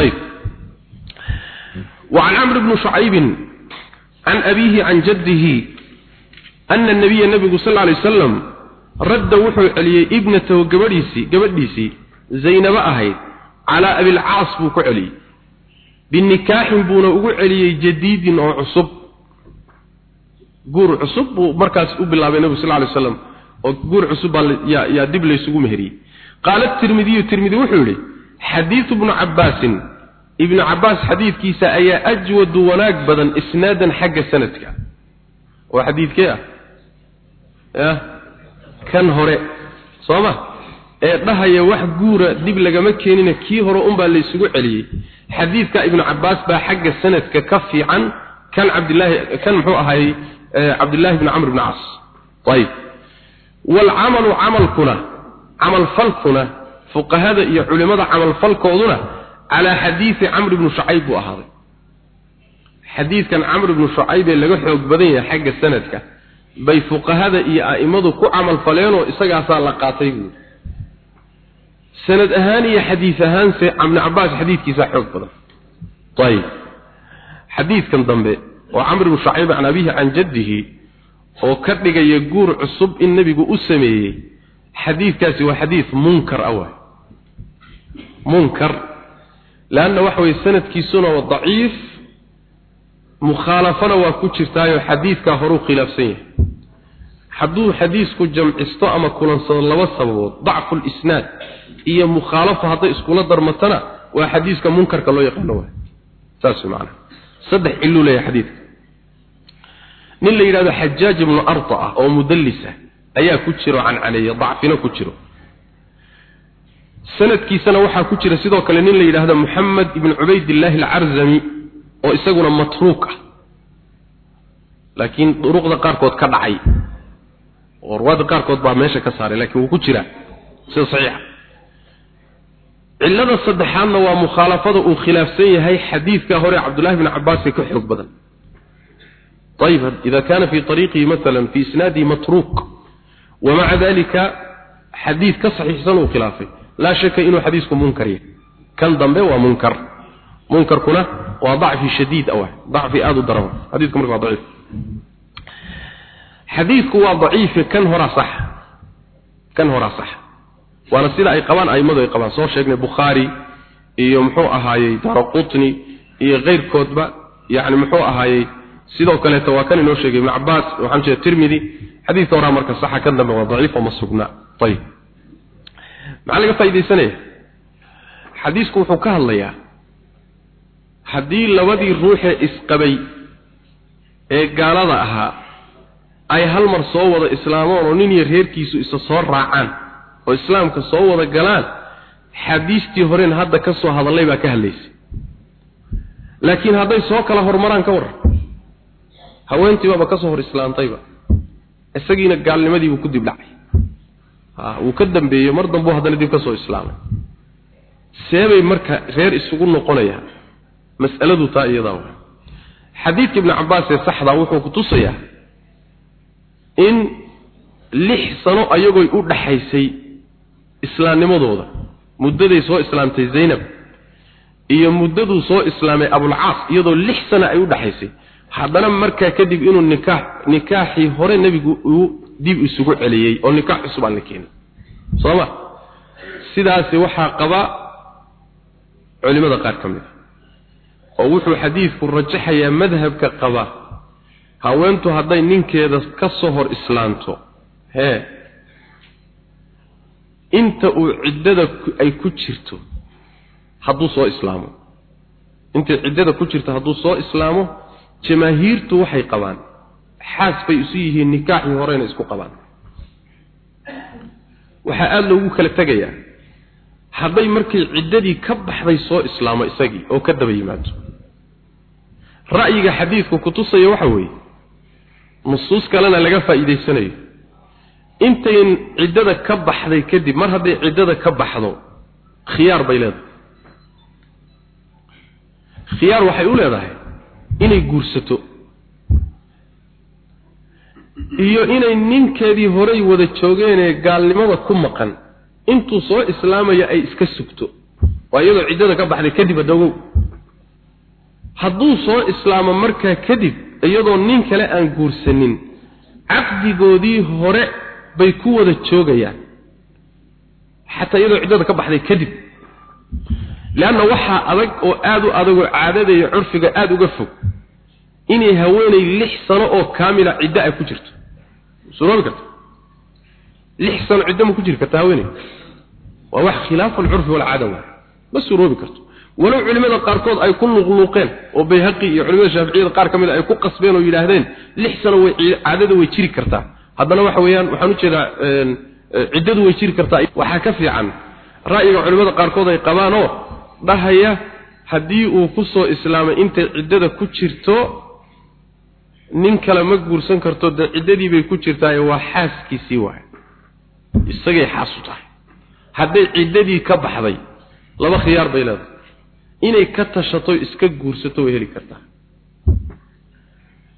ayib وعن عمرو بن شعيب عن أبيه عن جده أن النبي النبي صلى الله عليه وسلم رد وحو علي ابنته قبديسي قبديسي زينب أهيد على أبي العاص بوكو علي بالنكاح بونا أقو علي جديد أو عصب قور عصب ومركز أبي الله النبي صلى الله عليه وسلم وقور عصب يا, يا دب qaala tirmidiyu tirmidi wuxuu yidhi xadiidu bnu cabaasin ibnu cabaas xadiidkiisa ayaa ajwadu wanaag badan isnaadan xagga sanadka. Oo xadiidkee ah? Yah kan hore. Soo ma? Ee dhahaya wax guura dib lagama keenina kii hore unbaa laysugu celiyey. Xadiidka ibnu cabaas baa xagga sanadka ka fiican kan cabdilaahi kan muxuu ahay cabdillaahi bni camr bni cas ayib. Walcamalu camalkuna camalfalkuna fuqahada iyo culimmada camalfalkooduna calaa xadiidi camr ibni shucayb buu ahaaday. Xadiidkan camr ibnu shucayb ee laga xoog badan yahay xagga sanadka bay fuqahada iyo a'immadu ku camalfaleenoo isagaasaa la qaatay buuri sanad ahaan iyo xadiis ahaanse ibnu cabbaas xadiidkiisaa xoog badan. Ayib. Xadiidkan dambe oo camr ibnu shucayb can abihi can jaddihi oo ka dhigaya guur cusub in nebigu u sameeyey xadiidkaasi waa xadiid munkar ah waay. Munkar leanna waxa weye sanadkiisuna waa daciif mukhaalafana waa ku jirtaayo xadiidkaa horuu khilaafsan yahay. Hadduu xadiisku jamcisto ama kulansado laba sababood dacfu lisnaad iyo mukhaalafo hadday iskula darmatana waa xadiiska munkarka loo yaqaano waay. Saas macana saddex ciluu leeyahay xadiidka. Nin la yidhahdo xajaaj ibnu arta ah oo mudallisa ayaa ku jiro cancaneeya dacfina ku jiro. Sanadkiisana waxaa ku jira sidoo kale nin la yidhaahdo moxamed ibn cubaydillaahi alcarzami oo isaguna matruuk ah. Laakiin duruqda qaarkood ka dhacay oo ruwaadda qaarkood baa meesha ka saaray laakiin wuu ku jiraa sida saxiixa. Cillada saddexaadna waa mukhaalafada uu khilaafsan yahay xadiidka hore cabdullahi bni cabbaas ee ka xoog badan. Ayib ida kana fi ariiqihi maala fi isnaadihi matruuk wamaca dalika xadiid ka saxiixsan uu khilaafay laa shaka inuu xadiisku munkar yahay kan dambe waa munkar munkarkuna waa dacfi shadiid ah dacfi aada u daran xadiidku marka waa daciif xadiidku waa daciife kan horaa sax kan horaa sax waana sida ay qabaan aimadu ay qabaan soo sheegnay bukhaari iyo muxuu ahaayey daraqutni iyo keyrkoodba yani muxuu ahaayey sidoo kaleeto waa kan inoo sheegay ibnu cabaas waxaan jeeda tirmidi xadiidka horaa marka saxa kan dambe waa daciif oo ma sugna. Ayib maxaa laga faaidaysanaya xadiisku wuxuu ka hadlayaa haddii labadii ruuxee isqabay ee gaalada ahaa ay hal mar soo wada islaamoon oo nin iyo reerkiisu isa soo raacaan oo islaamka soo wada galaan xadiistii horen hadda ka soo hadallay baa ka hadlaysay. Laakiin hadday soo kala hormaraan ka warran haweentiibaaba ka soo hor islaantayba. Isagiina gaalnimadiibuu ku dib dhacay. Wuu ka dambeeyey mar dambuu haddana dib ka soo islaamay. Seebay marka reer isugu noqonayaa mas'aladu taa iyadaa xadiidka ibni cabbaas ee saxdaa wuxuu ku tusayaa in lix sano ayagooy u dhaxaysay islaamnimadooda. Muddaday soo islaamtay zaynab iyo muddaduu soo islaamay abulcaas iyadoo lix sano ay u dhaxaysay haddana markaa kadib inuu nikaax nikaaxii hore nebigu uu dib isugu celiyey oo nikaax cusub aan la keenin. Soo ma? Sidaasi waxaa qaba culimada qaar ka mid a oo wuxuu xadiidku rajaxayaa madhabka qaba haweentu hadday ninkeeda ka soo hor islaanto hee inta uu ciddada ay ku jirto hadduu soo islaamo. Intay ciddada ku jirto hadduu soo islaamo jamaahiirtu waxay qabaan. Xaas bay isu yihiin nikaaxii horeyna isku qabaan. Waxaa aada loogu kala tegayaa hadday markay ciddadii ka baxday soo islaamo isagii oo ka daba yimaado. Ra'yiga xadiidku kutusaya waxa weeye nusuus kalena laga faa'iidaysanayo. Intayn ciddada ka baxday kadib mar hadday ciddada ka baxdo khiyaar bay leedahay. Khiyaar waxay u leedahay inay guursato. Iyo inay ninkeedii horay wada joogeenee gaalnimada ku maqan. Intuu soo islaamaya ay iska sugto. Waa iyadoo ciddada ka baxday kadib adogow hadduu soo islaamo markaa kadib iyadoo nin kale aan guursanin caqdigoodii hore bay ku wada joogayaan. Xataa iyadoo ciddada ka baxday kadib leanna waxaa adag oo aada u adag oo caadada iyo curfiga aada uga fog inay haweenay lix sano oo kaamila ciddo ay ku jirto suroobi karta lix sano ciddo ma ku jiri karta haweeney waa wax khilaafu alcurfi walcaada waa ma suroobi karto walow culimada qaarkood ay ku luqluuqeen oo bayhaqi iyo culimada shaaficiyada qaar ka mid a ay ku qasbeen oo yidhaahdeen lix sano way caadada way jiri kartaa haddana waxa weeyaan waxaan u jeedaa ciddadu way jiri kartaa waxaa ka fiican ra'yiga culimada qaarkood ay qabaan oo dhahaya haddii uu ku soo islaamay intay ciddada ku jirto nin kale ma guursan karto dee ciddadii bay ku jirtaaye waa xaaskiisii waay isagay xaas u tahay. Hadday ciddadii ka baxday laba khiyaar bay leedahay. Inay ka tashato iska guursato way heli kartaa.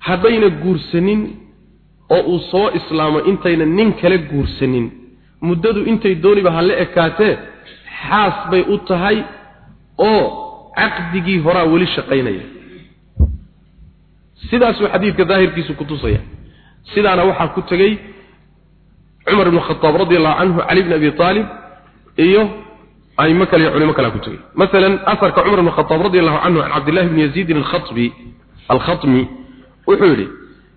Haddayna guursanin oo uu soo islaamo intayna nin kale guursanin muddadu intay dooniba ha ekaatee xaas bay u tahay oo caqdigii horaa weli shaqaynaya. Sidaasuu xadiidka daahirkiisu ku tusaya. Sidaana waxaa ku tegey cumar ibn khataab radi allahu canhu cali bn abi aalib iyo aimo kale iyo culimo kalea ku tegey. Masalan afarka cumar ibn khataab radi allahu canhu can cabdillahi bni yaziidin alkhatbi alkhatmi wuxuu yidhi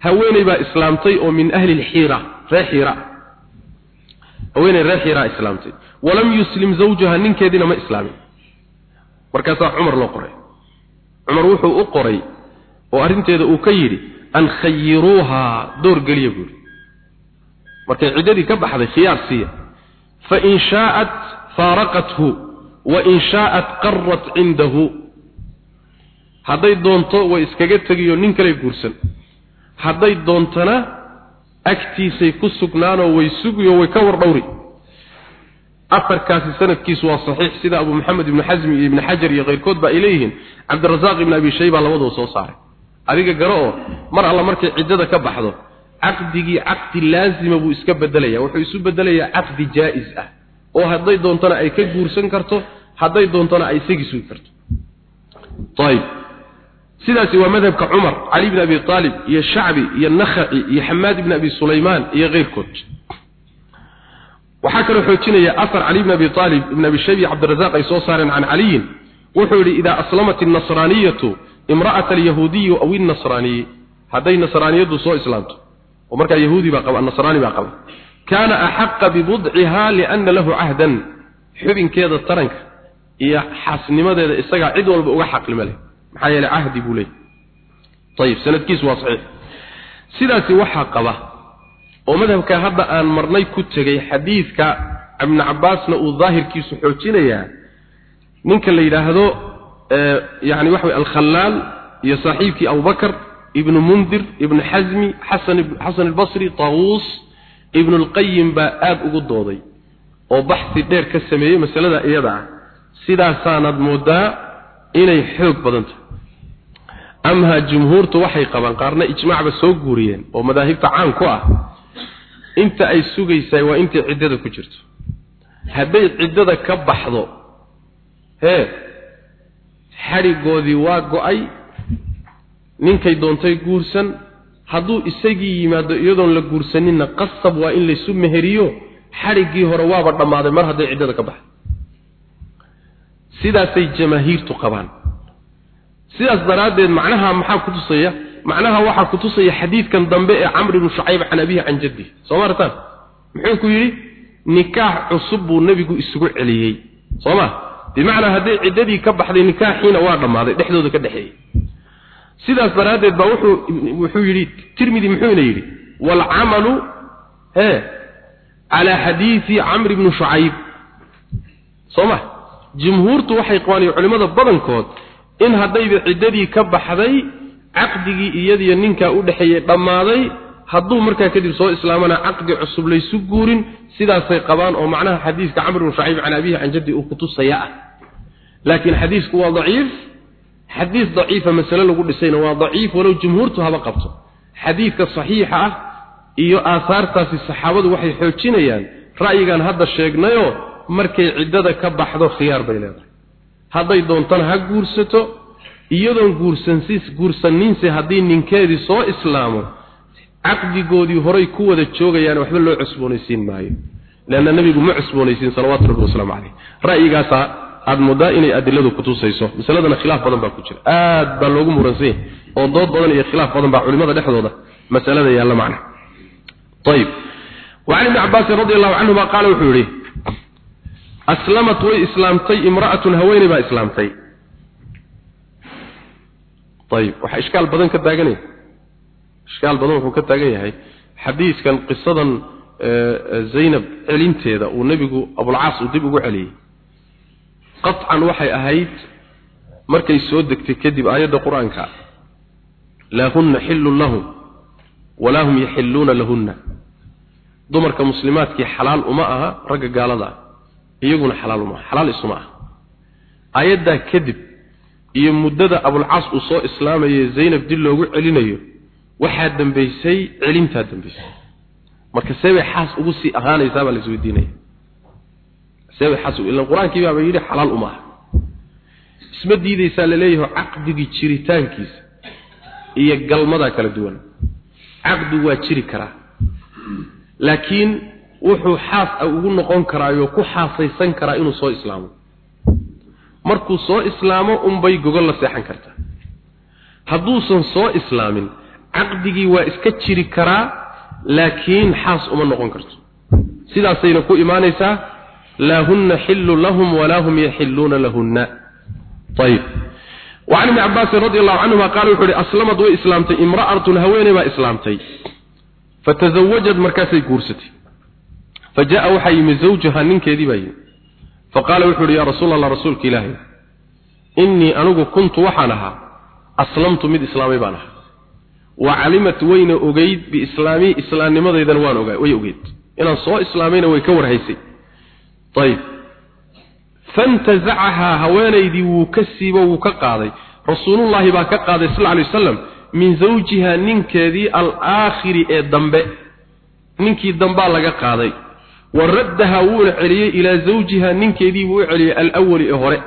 haweeney baa islaamtay oo min ahli lxiira ree xiira. Haweeney reer xiiraa islaamtay. Walam yuslim zawjaha ninkeediina ma islaamin markaasaa cumar loo qoray. Cumar wuxuu u qoray oo arrinteeda uu ka yidhi an khayiruuhaa door geliya buuri markay ciddadii ka baxday khiyaar siiya. Fain shaa'at faaraqathu wain shaa'at qarat cindahu. Hadday doonto way iskaga tegiyo nin kale guursan. Hadday doontana agtiisay ku sugnaanoo way sugiyo way ka war dhowri afarkaasi sanadkiisu waa saxiix sida abu maxamed ibnu xasmi iyo ibni xajar iyo keyrkood ba ay leeyihiin cabdirasaaq ibni abi shayba labadoo soo saaray. Adiga garo oo mar alla markay ciddada ka baxdo caqdigii caqdi laazima buu iska bedelaya wuxuu isu bedelayaa caqdi jaa-is ah oo hadday doontona ay ka guursan karto hadday doontona ay isagii sugi karto. Ayib sidaasi waa madhabka cumar cali bn abi aalib iyo shacbi iyo nakhaci iyo xamaad ibn abi sulaymaan iyo keyrkood waxaa kaloo xoojinaya asar cali bn abi aalib ibn abi shayb iyo cabdirazaq ay soo saareen can caliyin. Wuxuu yidhi idaa aslamat annasraaniyatu imra'ata alyahuudiyu aw innasraaniyi hadday nasraaniyaddu soo islaamto oo markaa yahuudi baa qaba nasraani baa qaba. Kaana axaqa bibudciha liana lahu cahdan xubinkeeda taranka iyo xaasnimadeeda isagaa cid walba uga xaqlima leh. Maxaa yeelay cahdi buu leeyay ayib sanadkiisu waa saxiix. Sidaasi waxaa qaba oo madhabka hadda aan marnay ku tegay xadiidka ibn cabbaasna uu daahirkiisu xoojinayaa ninka la yidhaahdo yani waxa way alkhalaal iyo saaxiibkii abubakar ibnu mundir ibnu xasmi xasan xasan albasri taawuus ibnu lqayim baa aada ugu dooday oo baxsi dheer ka sameeyey masalada iyada ah. Sidaasaanaad moodaa inay xoog badan tahay. Amha jumhuurtu waxay qabaan qaarna ijmaacba soo guuriyeen oo madaahibta caan ku ah inta ay sugaysaay waa intay ciddada ku jirto. Hadday ciddada ka baxdo hee xadhigoodii waa go'ay ninkay doontay guursan hadduu isagii yimaado iyadoon la guursaninna qasab waa in laysu meheriyo xadhiggii hore waaba dhammaaday mar hadday ciddada ka baxdo. Sidaasay jamaahiirtu qabaan. Sidaas daraaddeed macnaha maxaa ku tusaya macnaha waxaa ku tusaya xadiidkan dambe ee camr ibnu shucayb can abihi can jaddihi. Soo ma artaan muxuu ku yidhi nikaax cusub buu nebigu isugu celiyey. Soo ma? Bimacnaa hadday ciddadii ka baxday nikaaxiina waa dhammaaday dhexdooda ka dhexeeyey. Sidaas daraaddeed baa wuxuu wuxuu yidhi tirmidi muxuuna yidhi waalcamalu e calaa xadiidi camr ibni shucayb. Soo ma? Jumhuurtu waxay qabaan iyo culimmada badankood in haddayba ciddadii ka baxday caqdigii iyadiyo ninkaa u dhexeeyey dhammaaday hadduu markaa kadib soo islaamana caqdi cusub laysu guurin sidaasay qabaan oo macnaha xadiiska camr ibnu shucayb can abihi can jaddi uu kutusaya ah. Laakiin xadiisku waa daciif xadiis daciifa masale lagu dhisayna waa daciif walow jumhuurtu haba qabto. Xadiidka saxiixa ah iyo aahaartaasi saxaabadu waxay xoojinayaan ra'yigan hadda sheegnayoo markay ciddada ka baxdo khiyaar bay leedahay. Hadday doontana ha guursato iyadoon guursansis guursaninse haddii ninkeedii soo islaamo caqdigoodii horay ku wada joogayaan waxba loo cusboonaysiin maayo. Leanna nebigu ma cusboonaysiin salawatu rabbi wasalaamu caleyh ra'yigaasaa aada moodaa inay adiladu kutusayso masaladana khilaaf badan baa ku jira. Aad baa loogu muransan yahay. Oo dood badan iyo khilaaf badan baa culimada dhexdooda masalada yaalla macna. Ayib cabaasin radi allahu canhuma qaala wuxuu yihi aslamat way islaamtay imra'atun haweeney baa islaamtay ayib waxaa ishkaal badan ka taaganaya ishkaal badan wuxuu ka taagan yahay xadiiskan qisadan zaynab celinteeda uu nebigu abulcaas uu dib ugu celiyey qaطcan waxay ahayd markay soo degtay kadib aayadda qur'aanka. Laa hunna xillun lahum walaa hum yaxilluuna lahunna. Dumarka muslimaadkii xalaal uma aha ragga gaalada. Ah iyaguna xalaal uma aha xalaal isuma aha. Aayaddaa kadib iyo muddada abulcas uu soo islaamaye zaynab dil loogu celinayo waxaa dambaysay celintaa dambaysay marka seebay xaas ugu sii ahaanaysaa baa isweydiinaya. Seebay xaas ilan qur'aankii baaba yidhi xalaal uma aha. Isma diidaysaa la caqdigii jiritaankiisa iyo galmadaa kala duwan. Caqdi waa jiri karaa. Laakiin wuxuu xaas a ugu noqon karaayo ku xaasaysan karaa inuu soo islaamo markuu soo islaamo unbay gogol la seexan kartaa hadduusan soo islaamin caqdigii waa iska jiri karaa laakiin xaas uma noqon karto sidaasayna ku imaanaysaa laa hunna xillu lahum walaa hum yaxilluuna lahunna ayib وعن ابن عباس رضي الله عنهما قال وحوري أسلمت وإسلامتي امرأة هويني ما إسلامتي فتزوجت مركاسي كورستي فجاء وحي من زوجها faqaala wuxuu yidhi yaa rasuul allah rasuulka ilaahay innii anigu kuntu waxaan ahaa aslamtu mid islaamay baan ahaa. Wa calimat wayna ogeyd biislaamii islaamnimadaydan waan ogaa way ogeyd. Inaan soo islaamayna way ka warhaysay. Ayib fantazacahaa haweenaydii wuu ka siibo wuu ka qaaday. Rasuulullaahi baa ka qaaday sal alay wasalam min zawjiha ninkeedii alaakhiri ee dambe. Ninkii dambaa laga qaaday waraddaha wuuna celiyey ilaa zawjiha ninkeedii buu u celiyey alawali ee hore.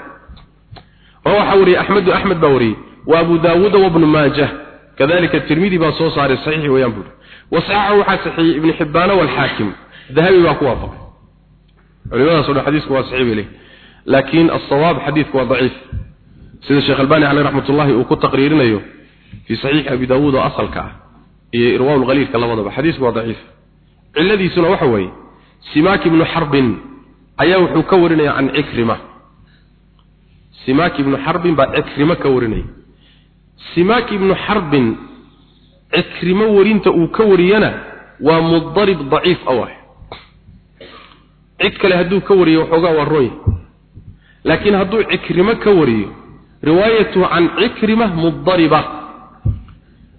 Oo waxa wariyey axmedu axmed baa wariyey wa abu daawuuda wabnu maaja kadalika tirmidi baa soo saaray saxiix weeyaan buuri wasaxa waxaa saxiiyey ibnu xibbaana walxaakim dahabi baa ku waafaqay. Culimadaas odhan xadiisku waa saxiix bay leeyihiin laakiin asawaab xadiidku waa daciif. Sida sheekh albani caleyh raxmat ullahi uu ku taqriirinayo fii saxiixi abi daawuud oo asalka ah iyo irwaa labadaba xadiisku waa daciif. Ciladiisuna waxa weeye simaak ibnu xarbin ayaa wuxuu ka warinaya can cikrima simaak ibnu xarbin baa cikrimo ka warinaya. Simaak ibnu xarbin cikrimo warinta uu ka wariyana waa mudarib daciif awah cid kale hadduu ka wariyo waxoogaa waa ronya laakiin hadduu cikrimo ka wariyo riwaayatu can cikrima mudariba.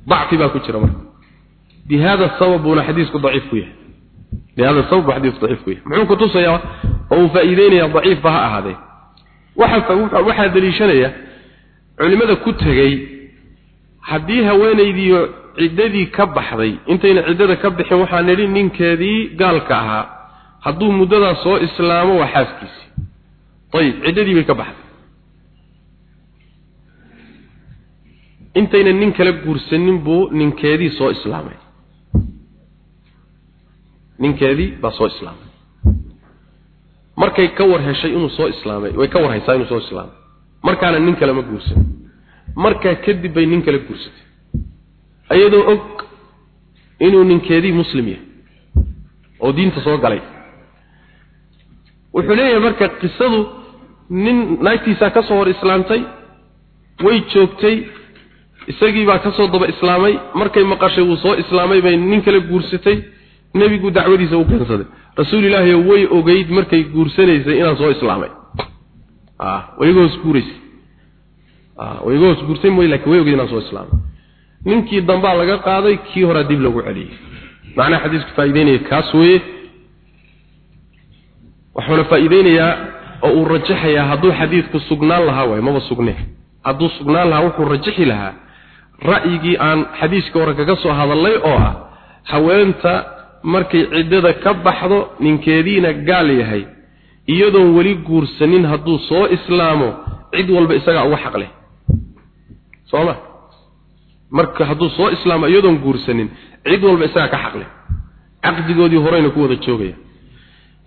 Dacfi baa ku jira marka. Bihada sabab buuna xadiisku daciif ku yahay daciif ku yahay muxuu ku tusayaa oo uu faa'iideynaya daciifba ha ahaadee waxaa waxaa daliishanaya culimmada ku tegey haddii haweenaydiiyo ciddadii ka baxday intayna ciddada ka bixin waxaa nidhi ninkeedii gaalka ahaa hadduu muddadaa soo islaamo waa xaaskiisii ayib ciddadii bay ka baxday intayna nin kala guursanin buu ninkeedii soo islaamay ninkeedii baa soo islaamay. Markay ka war heshay inuu soo islaamay way ka war haysaa inuu soo islaamay. Markaana nin kale ma guursan markaa kadib bay nin kale guursatay. Iyadoo og inuu ninkeedii muslim yahay oo diinta soo galay. Wuxuu leeyahay marka qisadu nin naagtiisaa ka soo hor islaamtay way joogtay isagii baa ka soo daba islaamay. Markay maqashay wuu soo islaamay bay nin kale guursatay nebigu dacwadiisa u keensaday rasuulilaahi way ogeyd markay guursanaysay inaan soo islaamay. Ah wayga hoos guuraysay. Ah wayga hoos guursay mooy laakiin way ogeyd inaan soo islaamay. Ninkii dambaa laga qaaday kii hore dib lagu celiyey macnaha xadiisku faa'iideynaya kaas weeye. Wuxuuna faa'iideynayaa oo uu rajaxayaa hadduu xadiidku sugnaan lahaa waay maba sugne hadduu sugnaan lahaa wuxuu rajaxi lahaa ra'yigii aan xadiiska hore kaga soo hadallay oo ah haweenta markay ciddada ka baxdo ninkeediina gaal yahay iyadoon weli guursanin hadduu soo islaamo cid walba isagaa uga xaq leh. Soo ma? Marka hadduu soo islaamo iyadoon guursanin cid walba isagaa ka xaq leh. Caqdigoodii horeyna ku wada joogaya.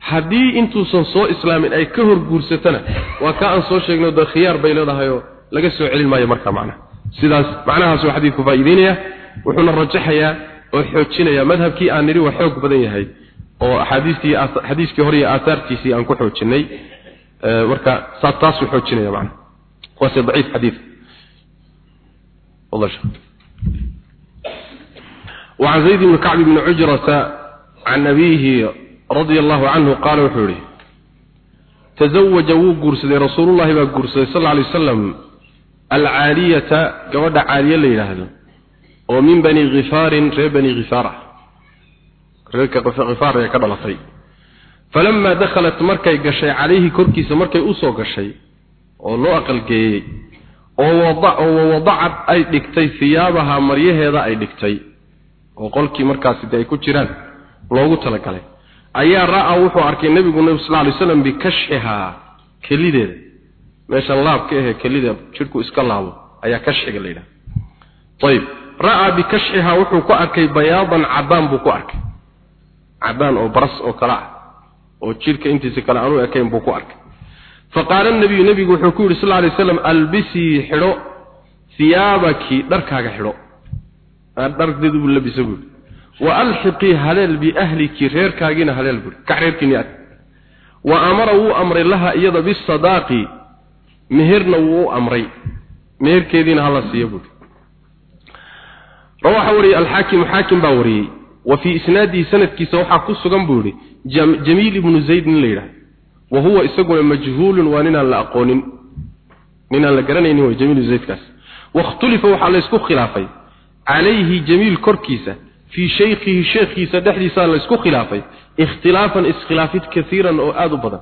Haddii intuusan soo islaamin ay ka hor guursatana waa ka aan soo sheegno da khiyaar bay leedahayoo laga soo celin maayo marka macnaha sidaas macnahaas uu xadiidku faa'iideynaya wuxuuna rajaxayaa oo xoojinaya madhabkii aan nidhi waa xoog badan yahay oo axaadiistii xadiiskii hore iyo aahaartiisii aan ku xoojinay marka saa taasuu xoojinaya macnaha waase daciif xadiid والله وعن زيد بن كعب بن عجرة عن أبيه رضي الله عنه قال وحوري تزوج وقرسل رسول الله بقرسل صلى الله عليه وسلم العالية قود عالية اللي هذا oo min bani khifaarin reer bani khifaar ah reerka khifaar ee ka dhalatay. Falamaa dakhalat markay gashay calayhi korkiisa markay u soo gashay oo loo aqalgeeyey oo wadacad ay dhigtay hiyaabaha maryaheeda ay dhigtay oo qolkii markaasi de ay ku jiraan loogu talagalay. Ayaa ra'aa wuxuu arkay nebigu nabi sal lay slam bikashxihaa kelideeda meeshan laabka ahee kelida jidhku iska laabo ayaa kashxiga la yidhaha ayib ra'aa bikashxihaa wuxuu ku arkay bayaadan cadaan buu ku arkay. Cadaan oo baras oo kale ah oo jidhka intiisa kale aanu ekayn buu ku arkay. Faqaala nabiyu nebigu wuxuu ku yidhi sal lay slam albisii xidho. Hiyaabaki dharkaaga xidho. Dhardeedu buu labisa buuri wa alxiqii haleel biahliki reerkaagiina haleel buuri kax reerkiini ad wa amara wuu amray laha iyada bisadaaqi meherna wuu u amray. Meherkeediina hala siiya buuri rawaxa wariyey alxaakimu xaakim baa wariyey wa fii isnaadihi sanadkiisa waxaa ku sugan buu yihi jamiil ibnu zayd nin la yidhaha wa huwa isaguna majhuulun waa ninaan la aqoonin. Ninaan la garanaynin way jamiilu zaydkaas. Wakhtulifa waxaa laysku khilaafay. Calayhi jamiil korkiisa fii shaykhihi sheekhiisa dhexdiisaa laysku khilaafay. Ikhtilaafan iskhilaafid kaiiran oo aada u badan.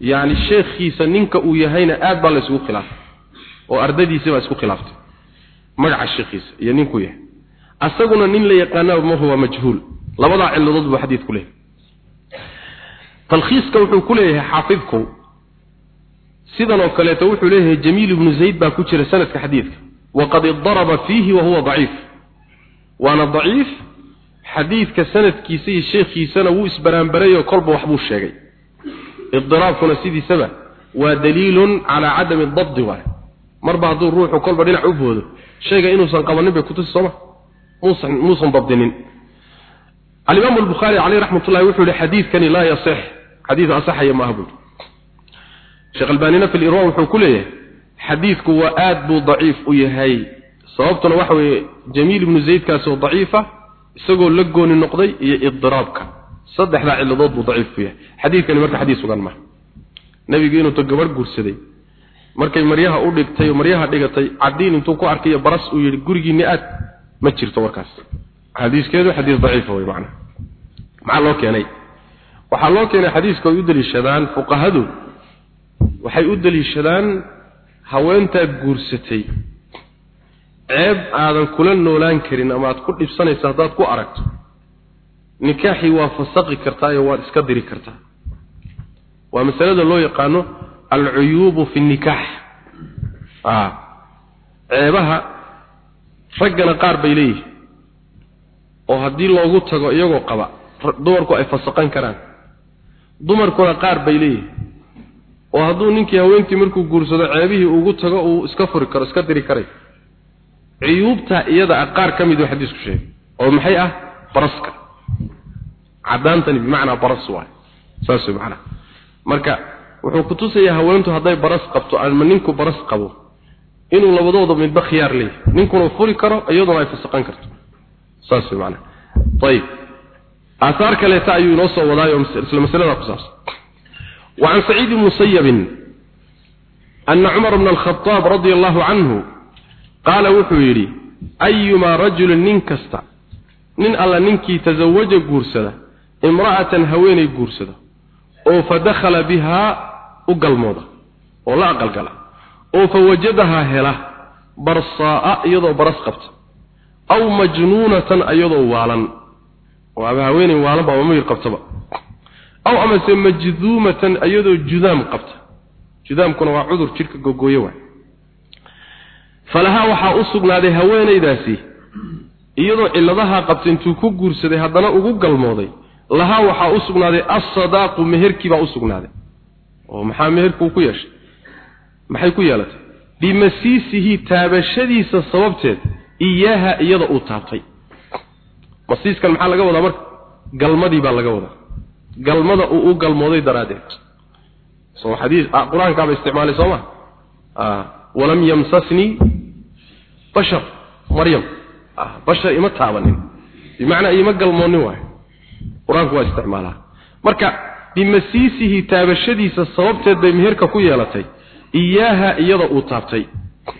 Yacni sheekhiisa ninka uu yahayna aad baa magaca sheekhiisa iyo ninkuu yahay. Asaguna nin la yaqaanaba ma huwa majhuul. Labadaa ciladood buu xadiidku leeyahay. Talkhiiska wuxuu ku leeyahay xaafidku. Sidan oo kaleeto wuxuu leeyahay jamiil ibnu zayd baa ku jira sanadka xadiidka. Waqad idaraba fiihi wa huwa daciif. Waana daciif xadiidka sanadkiisa iyo sheekhiisana wuu isbaraanbarayoo kolba waxbuu sheegay. Idiraabkuna sidiisaba waa daliilun calaa cadami dabdi waay. Marba hadduu ruuxu kolba dhinac u boodo shayga inuusan qabanin bay kutusi sooma muusan muusan dabdinin caleyh raxmat ullahi wuxuu yihi xadiidkani laa yasix xadiid asaxaya maaha buuri sheekh albaanina fi lirwa wuxuu ku leeyahay xadiidku waa aad buu daciif u yahay. Sababtuna waxa weeye jamiil ibnu zaydkaas oo daciifa isagoo la gooni noqday iyo idiraabka saddexdaa ciladood buu daciif ku yahay. Xadiidkani marka xadiis sugan maaha. Nebigu inuuta gabadh guursaday markay maryaha u dhigtay maryaha dhigatay cadiin intuu ku arkayo baras uu yidhi gurigiinni aad ma jirto warkaas. Xadiiskeedu xadiis daciifa wey macna. Maxaa loo keenay? Waxaa loo keenay xadiiska ay u daliishadaan fuqahadu waxay u daliishadaan haweentaad guursatay. Ceeb aadan kula noolaan karin ama aad ku dhibsanaysa haddaad ku aragto nikaaxii waa fasaqi kartaa iyo waad iska diri kartaa. Waa masalada loo yaqaano alcuyuubu fi nikaax. A ceebaha raggana qaar bay leeyihiin oo haddii loogu tago iyagoo qaba dumarku ay fasaqan karaan. Dumarkuna qaar bay leeyihiin oo hadduu ninkii haweentii markuu guursado ceebihii ugu tago uu iska furi karo iska diri karay. Cuyuubta iyada ah qaar ka miduu xadiisku sheegay oo maxay ah? Baraska. Cadaantani bimacnaa baras waay. Saas way macnaha marka wuxuu kutusayaa haweentu hadday baras qabto ama ninku baras qabo inuu labadooda midba khiyaar leeyahay ninkuna furi karo iyaduna ay fasaqan karto saas way macnaha ayib aahaar kaleeta ayuu inoo soo wadaayo isla masalada ku saabsan وعن سعيد بن مسيب أن عمر بن الخطاب رضي الله عنه قال وحويري أيما رجل ننكست نن الله ننكي تزوج قرسدة امرأة هويني قرسدة أو فدخل بها u galmooda oo la aqalgala oo fa wajadahaa hela barsaaa iyadoo baras qabta aw majnuunatan iyadoo waalan. Oo ama waalan baa mamir qabtaba. Aw amase majduumatan iyadoo judaam qabta. Judaamkuna waa cudur jidhka gogooyo waay falahaa waxaa u sugnaaday haweenaydaasi iyadoo ciladahaa qabta intuu ku guursaday haddana ugu galmooday lahaa waxaa u sugnaaday assadaaqu meherkiibaa u sugnaaday oo maxaa meherkuu ku yeeshay? Maxay ku yeelatay? Bimasiisihi taabashadiisa sababteed iyaaha iyada uu taabtay. Masiiskan maxaa laga wadaa marka? Galmadii baa laga wadaa. Galmada uu u galmooday daraadeed soo xadiis quraanka ba isticmaalay sooma ah walam yamsasni bashar maryam. Ah bashar ima taabanin. Bimaana ima galmoonin waay quraanku waa isticmaalaa. Marka bimasiisihi taabashadiisa sababteed bay meherka ku yeelatay. Iyaaha iyada uu taabtay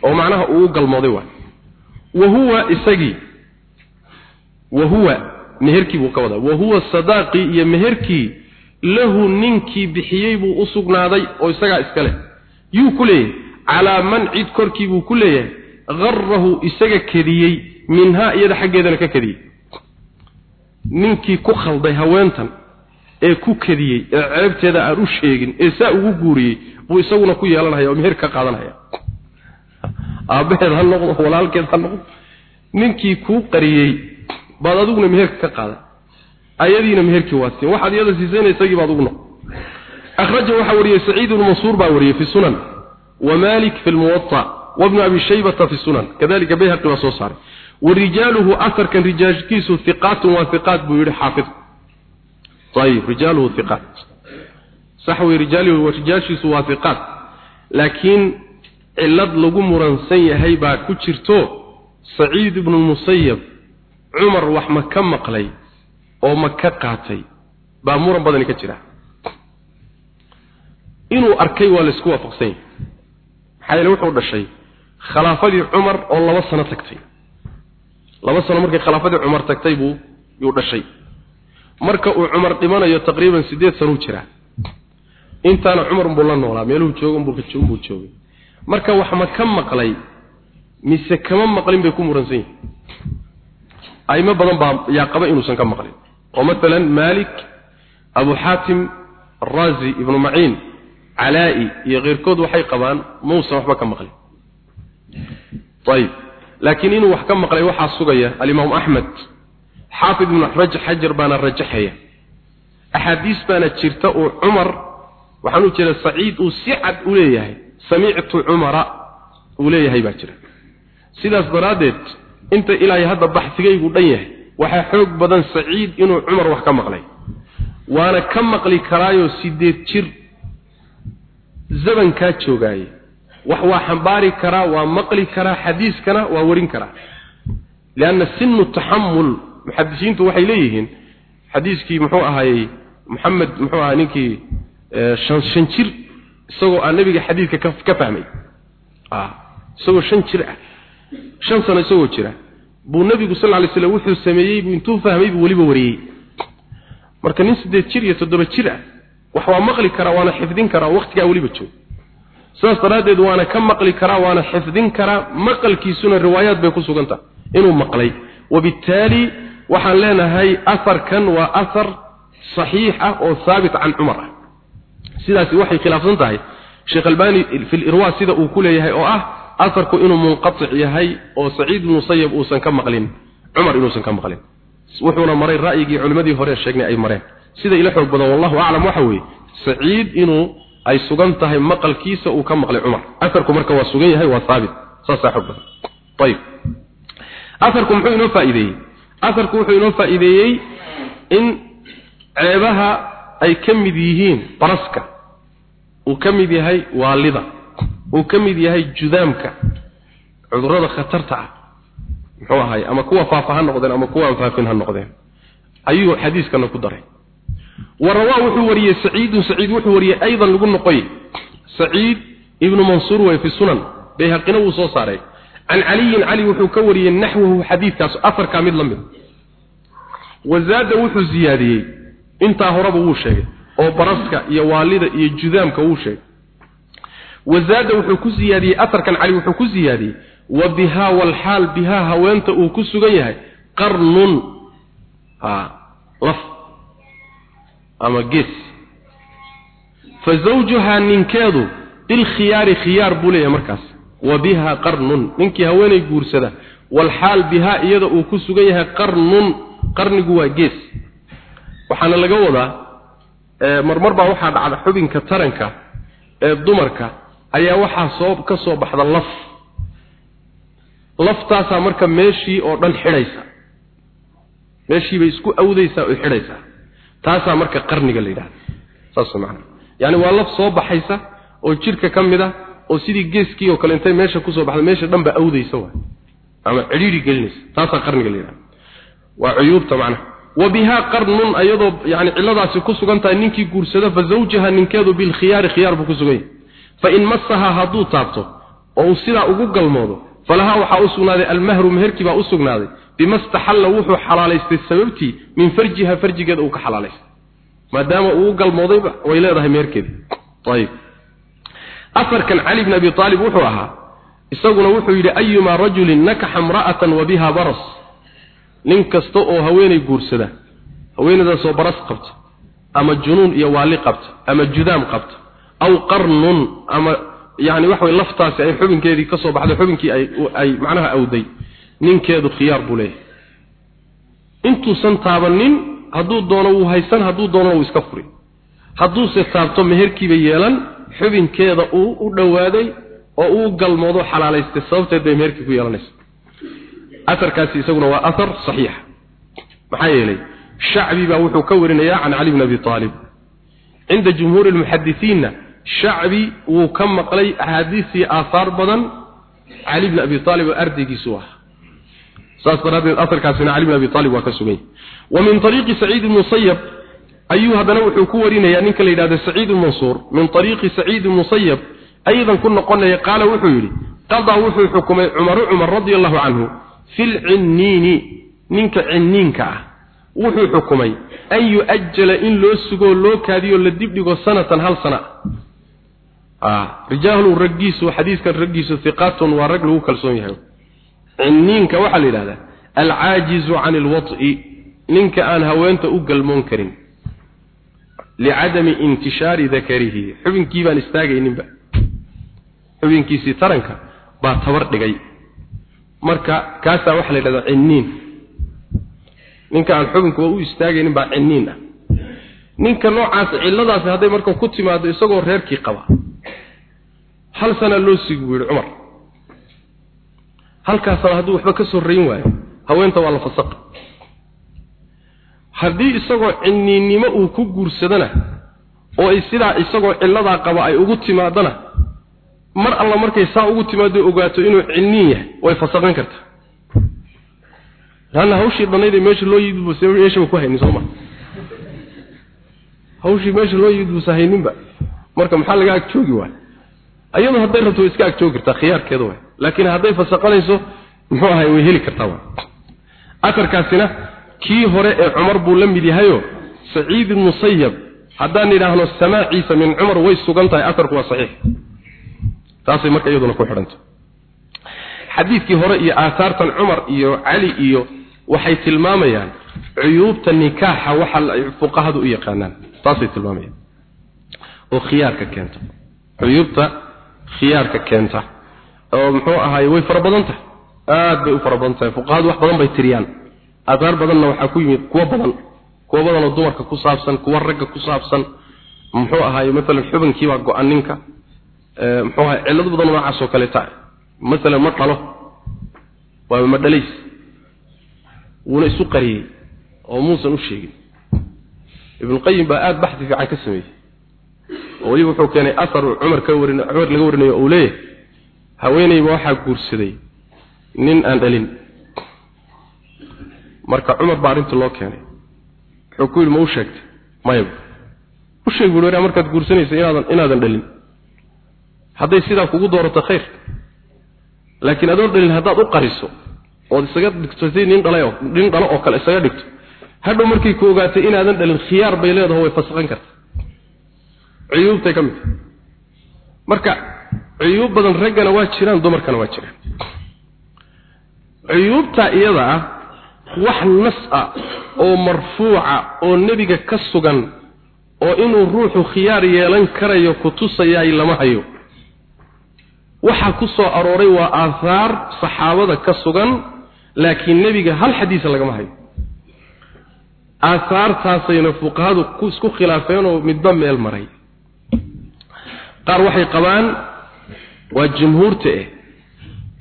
oo macnaha uu galmooday waay wa huwa isagii wa huwa meherkii buu ka wadaa wa huwa sadaaqii iyo meherkii lahu ninkii bixiyey buu u sugnaaday oo isagaa iska leh. Yuu ku leeyahay calaa man cid korkii buu ku leeyahay garahu isaga kediyey minhaa iyada xaggeedana ka kediyey. Ninkii ku khalday haweentan ee ku kediyey ee ceebteeda aan u sheegin ee saa ugu guuriyey buu isaguna ku yeelanaya oo meher ka qaadanaya. Aabbaheed ha noqdo walaalkeed ha noqdo. Ninkii kuu qariyey baad adiguna meherka ka qaadan ayadiina meherkii waad siin. Waxaad iyada siisayna isagii baad ugu noqon. Akhraja waxaa wariyey saciid ibnu baa wariyey fi sunan fi lmuwatta wabnu abi shaybata fi sunan. Kadalika bayhaqi baa soo saaray. Warijaaluhu asarkan rijaashkiisu hiqaatun waa hiqaat buu yidhi xaafid ayib rijaaluhu hiqaat sax wey rijaaluhu rijaashiisu waa hiqaat laakiin cilad lagu muransan yahay baa ku jirto saciid ibnu musayab cumar wax ma ka maqlay oo ma ka qaatay? Baa muran badani ka jira. Inuu arkay waa la isku waafaqsan yahay. Maxaa yeele wuxuu dhashay khilaafadii cumar oo laba sano tagtay. Laba sano markay khilaafadii cumar tagtay buu yuu dhashay marka uu cumar dhimanayo taqriiban siddeed sanuu jiraa intaana cumar unbuu la noolaa meeluhu jooga unbuu unbuu joogay. Marka wax ma ka maqlay mise kama maqlin bay ku muransan yihiin aimo badan baa yaa qaba inuusan ka maqlin. Oo maalan malik abu xaatim araazi ibnu maciin calaa'i iyo keyrkood waxay qabaan mausan waxba ka maqlin. Ayib. Laakiin inuu wax ka maqlay waxaa sugaya alimaam axmed xaafid ibnu xajar baana rajaxaya. Axaadiis baana jirta uu cumar waxaan u jeeda saciid uu si cad u leeyahay. Samictu cumara uu leeyahay baa jira. Sidaas daraaddeed inta ilaahay hadda baxsigaygu dhan yahay waxaa xoog badan saciid inuu cumar wax ka maqlay. Waana ka maqli karaayoo sideed jir zamankaa joogaaye. Wax waa xambaari karaa waa maqli karaa xadiiskana waa warin karaa. Lianna sinu taxamul muxadisiintu waxay leeyihiin xadiiskii muxuu ahaayey maxamed muxuu ahaa ninkii shan shan jir isagoo aan nebiga xadiidka ka ka fahmay. Isagoo shan jir ah shan sano isagoo jira. Buu nebigu sal lla lay slam wuxuu sameeyey intuu fahmay buu weliba wariyey. Marka nin siddeed jir iyo toddoba jir ah wax waa maqli karaa waana xifdin karaa waqtigaa weliba joog sidaas daraaddeed waana ka maqli karaa waana xifdin karaa maqalkiisuna riwaayaad bay ku sugan tahay inuu maqlay. Wabittaali waxaan leenahay aharkan waa ahar saxiix ah oo haabit can cumar ah. Sidaasi waxay khilaafsan tahay sheekh albani fi lirwa sida uu ku leeyahay oo ah aharku inuu munqatic yahay oo saciid ibnu musayab uusan ka maqlin cumar inuusan ka maqlin. Wuxuuna maray ra'yigii culimmadii hore sheegnay ay mareen. Sida ila xoog badan wallahu aclam waxa weeye saciid inuu ay sugan tahay maqalkiisa uu ka maqlay cumar. Aharku marka waa sugan yahay waa haabit saasaa xoog badan. Ayib aharku muxuu inoo faa'iideeyey aharku wuxuu inoo faa'iideeyey in ceebaha ay ka mid yihiin baraska. Uu ka mid yahay waalida. Uu ka mid yahay judaamka. Cudurrada khatarta ah muxuu ahay ama kuwa faafa ha noqdeen ama kuwa aan faafin ha noqdeen. Ayuu xadiiskana ku daray. Warawaa wuxuu wariyey saciidun saciid wuxuu wariyey aydan lagu noqoy saciid ibnu mansuur way fi sunan bayhaqina wuu soo saaray can caliyin cali wuxuu ka wariyey naxwahu xadiidkaas afarkaa mid la mid wazaada wuxuu ziyaadiyey. Intaa horeba wuu sheegay. Oo baraska iyo waalida iyo judaamka wuu sheegay. Wazaada wuxuu ku ziyaadiyey afarkan cali wuxuu ku ziyaadiyey. Wa bihaa walxaal bihaa haweenta uu ku sugan yahay. Qarnun. Ha laf wa bihaa qarnun ninkii haweenay guursada walxaal bihaa iyada uu ku sugan yahay qarnun qarnigu waa gees. Waxaana laga wadaa marmar baa waxaa dhacda xubinka taranka ee dumarka ayaa waxaa soo ka soo baxda laf. Laftaasaa marka meeshii oo dhan xidhaysa. Meeshii bay isku awdaysaa oy xidhaysaa taasaa marka qarniga la yidhahda saas macana yacni waa laf soo baxaysa oo jidhka ka mid ah oo sidii geeskii oo kale intay meesha ku soo baxda meesha dhan baa awdaysa waay. Ama cidhiidhi gelinaysa taasaa qarniga la yidhahda waa cuyuubta macnaha. Wa bihaa qarnun ayadoo yani cilladaasi ku sugan tahay ninkii guursada fa zawjaha ninkeedu bilkhiyaari khiyaar buu ku sugan yahay. Fa in masahaa hadduu taabto oo uu sidaa ugu galmoodo falahaa waxaa u sugnaaday almahru meherkii baa u sugnaaday bima staxalla wuxuu xalaalaystay sababtii min farjiha farjigeeda uu ka xalaalaystay. Maadaama uu u galmoodayba way leedahay meherkeedii. Ayib afarkan cali bn abi aalib wuxuu ahaa isaguna wuxuu yidhi ayumaa rajulin nakaxa imra'atan wa biha baras. Nin kasta oo haweenay guursada haweenadaasoo baras qabta ama junuun iyo waali qabta ama judaam qabta aw qarnun ama yani waxa way laftaasi ay xubinkeedii ka soo baxday xubinkii ay macnaha awday ninkeedu khiyaar buu leeyahay. Intuusan taabanin hadduu doono wuu haysan hadduu doono wuu iska furi. Hadduuse taabto meherkiiba yeelan xubinkeeda uu u dhowaaday oo uu galmoodo xalaalaystay sababteed bay meherkii ku yeelanaysa aarkaasi isaguna waa aar saxiixa maxaa yeelay shacbi baa wuxuu ka warinayaa can cali bn abi aalib cinda jumhuuri lmuxadisiinna shacbi wuu ka maqlay axaadiisii aahaar badan cali bn abi aalib oo ardaygiisu ah. Saas daraaddeed aarkaasina cali bn abi aalib waa ka sugany wa min ariiqi saciid musayab ayuu haddana ku warinayaa ninka la yidhahdo saciid mansuur min ariiqi saciid musayab aydan ku noqonaya qaala wuxuu yidhi qadaa wuxuu xukumay cumaru cumar radia allahu canhu fi lcinniini ninka cinniinka ah wuxuu xukumay an yu-ajala in loo sugoo loo kaadiyo la dibdhigo sanatan hal sana. Rijaalu raggiisu xadiiskan raggiisu hiqaatun waa rag lagu kalsoon yahay. Cinniinka waxaa la yidhahdaa alcaajizu can ilwad'i ninka aan haweenta u galmoon karin licadami intishaari dakarihi xubinkii baan istaagayninba xubinkiisii taranka baa tabar dhigay marka kaasaa waxaa la yidhahdaa cinniin ninka aan xubinkuba u istaagaynin baa cinniin ah ninka noocaas cilladaasi hadday marka ku timaado isagoo reerkii qaba hal sana loo sigi buu yidhi cumar halkaasana hadduu waxba ka soo rayn waayo haweenta waa la fasaqa haddii isagoo cinniinnimo uu ku guursadana oo ay sidaa isagoo cilladaa qaba ay ugu timaadana mar alla markay saa ugu timaado ogaato inuu cinniin yahay way fasaqan kartaa. Laanna hawshii dhannaydee meesha loo yimid buse meeshaba ku haynin sooma hawshii meesha loo yimid buusa hayninba. Marka maxaa laga ag joogi waay ayadu hadday rabto way iska ag joogi kartaa khiyaarkeeda waay laakiin hadday fasaqanayso muxuu ahay way heli kartaa waay atarkaasina kii hore ee cumar buu la mid yahayo saciid musayab haddaan idhaahno samaaciisa min cumar way sugan tahay atarku waa saxiix. Taasay marka iyaduna ku xidhantay xadiidkii hore iyo aahaartan cumar iyo cali iyo waxay tilmaamayaan cuyuubta nikaaxa waxa fuqahadu u yaqaanaan. Taasay tilmaamayaan. Oo khiyaarka keenta cuyuubta khiyaarka keenta. Oo muxuu ahaay way fara badan tahay. Aad bay u fara badan tahay. Fuqahadu wax badan bay tiriyaan aahaar badanna waxaa ku yimid kuwo badan kuwo badanoo dumarka ku saabsan kuwo ragga ku saabsan muxuu ahaay maalan xubinkiibaa go-an ninka muxuu ahay cillado badan noocaas oo kaleeta maalan ma dhalo waaba ma dhalays wuuna isu qariyey oo muusan u sheegin. Ibnuqayim baa aada baxdi fiican ka sameeyey oo weliba wuxuu keenay asar cumar ka warin cumar laga warinayo uu leeyahay haweenayba waxaa guursaday nin aan dhalin marka cumar baa arrinta loo keenay. Wuxuu ku yidhi ma u sheegtay? Mayaba u sheeg bui wara markaad guursanaysa inaadan inaadan dhalin. Hadday sidaa kugu doorato khayr. Laakiin adoon dhalin haddaad u qariso ood isaga dhigto si nin dhalay nin dhalo oo kale isaga dhigto hadhow markay ku ogaatay inaadan dhalin khiyaar bay leedahay way fasaqan kartaa cuyuubtay ka mid. Marka cuyuub badan raggana waa jiraan dumarkana waa jiraan. Cuyuubta iyada ah wax nas ah oo marfuuca oo nebiga ka sugan oo inuu ruuxu khiyaar yeelan karayo ku tusayaay lama hayo. Waxaa ku soo arooray waa aahaar saxaabada ka sugan laakiin nebiga hal xadiisa lagama hayo. Aahaartaasayna fuqahadu isku khilaafeen oo midba meel maray. Qaar waxay qabaan waa jumhuurta eh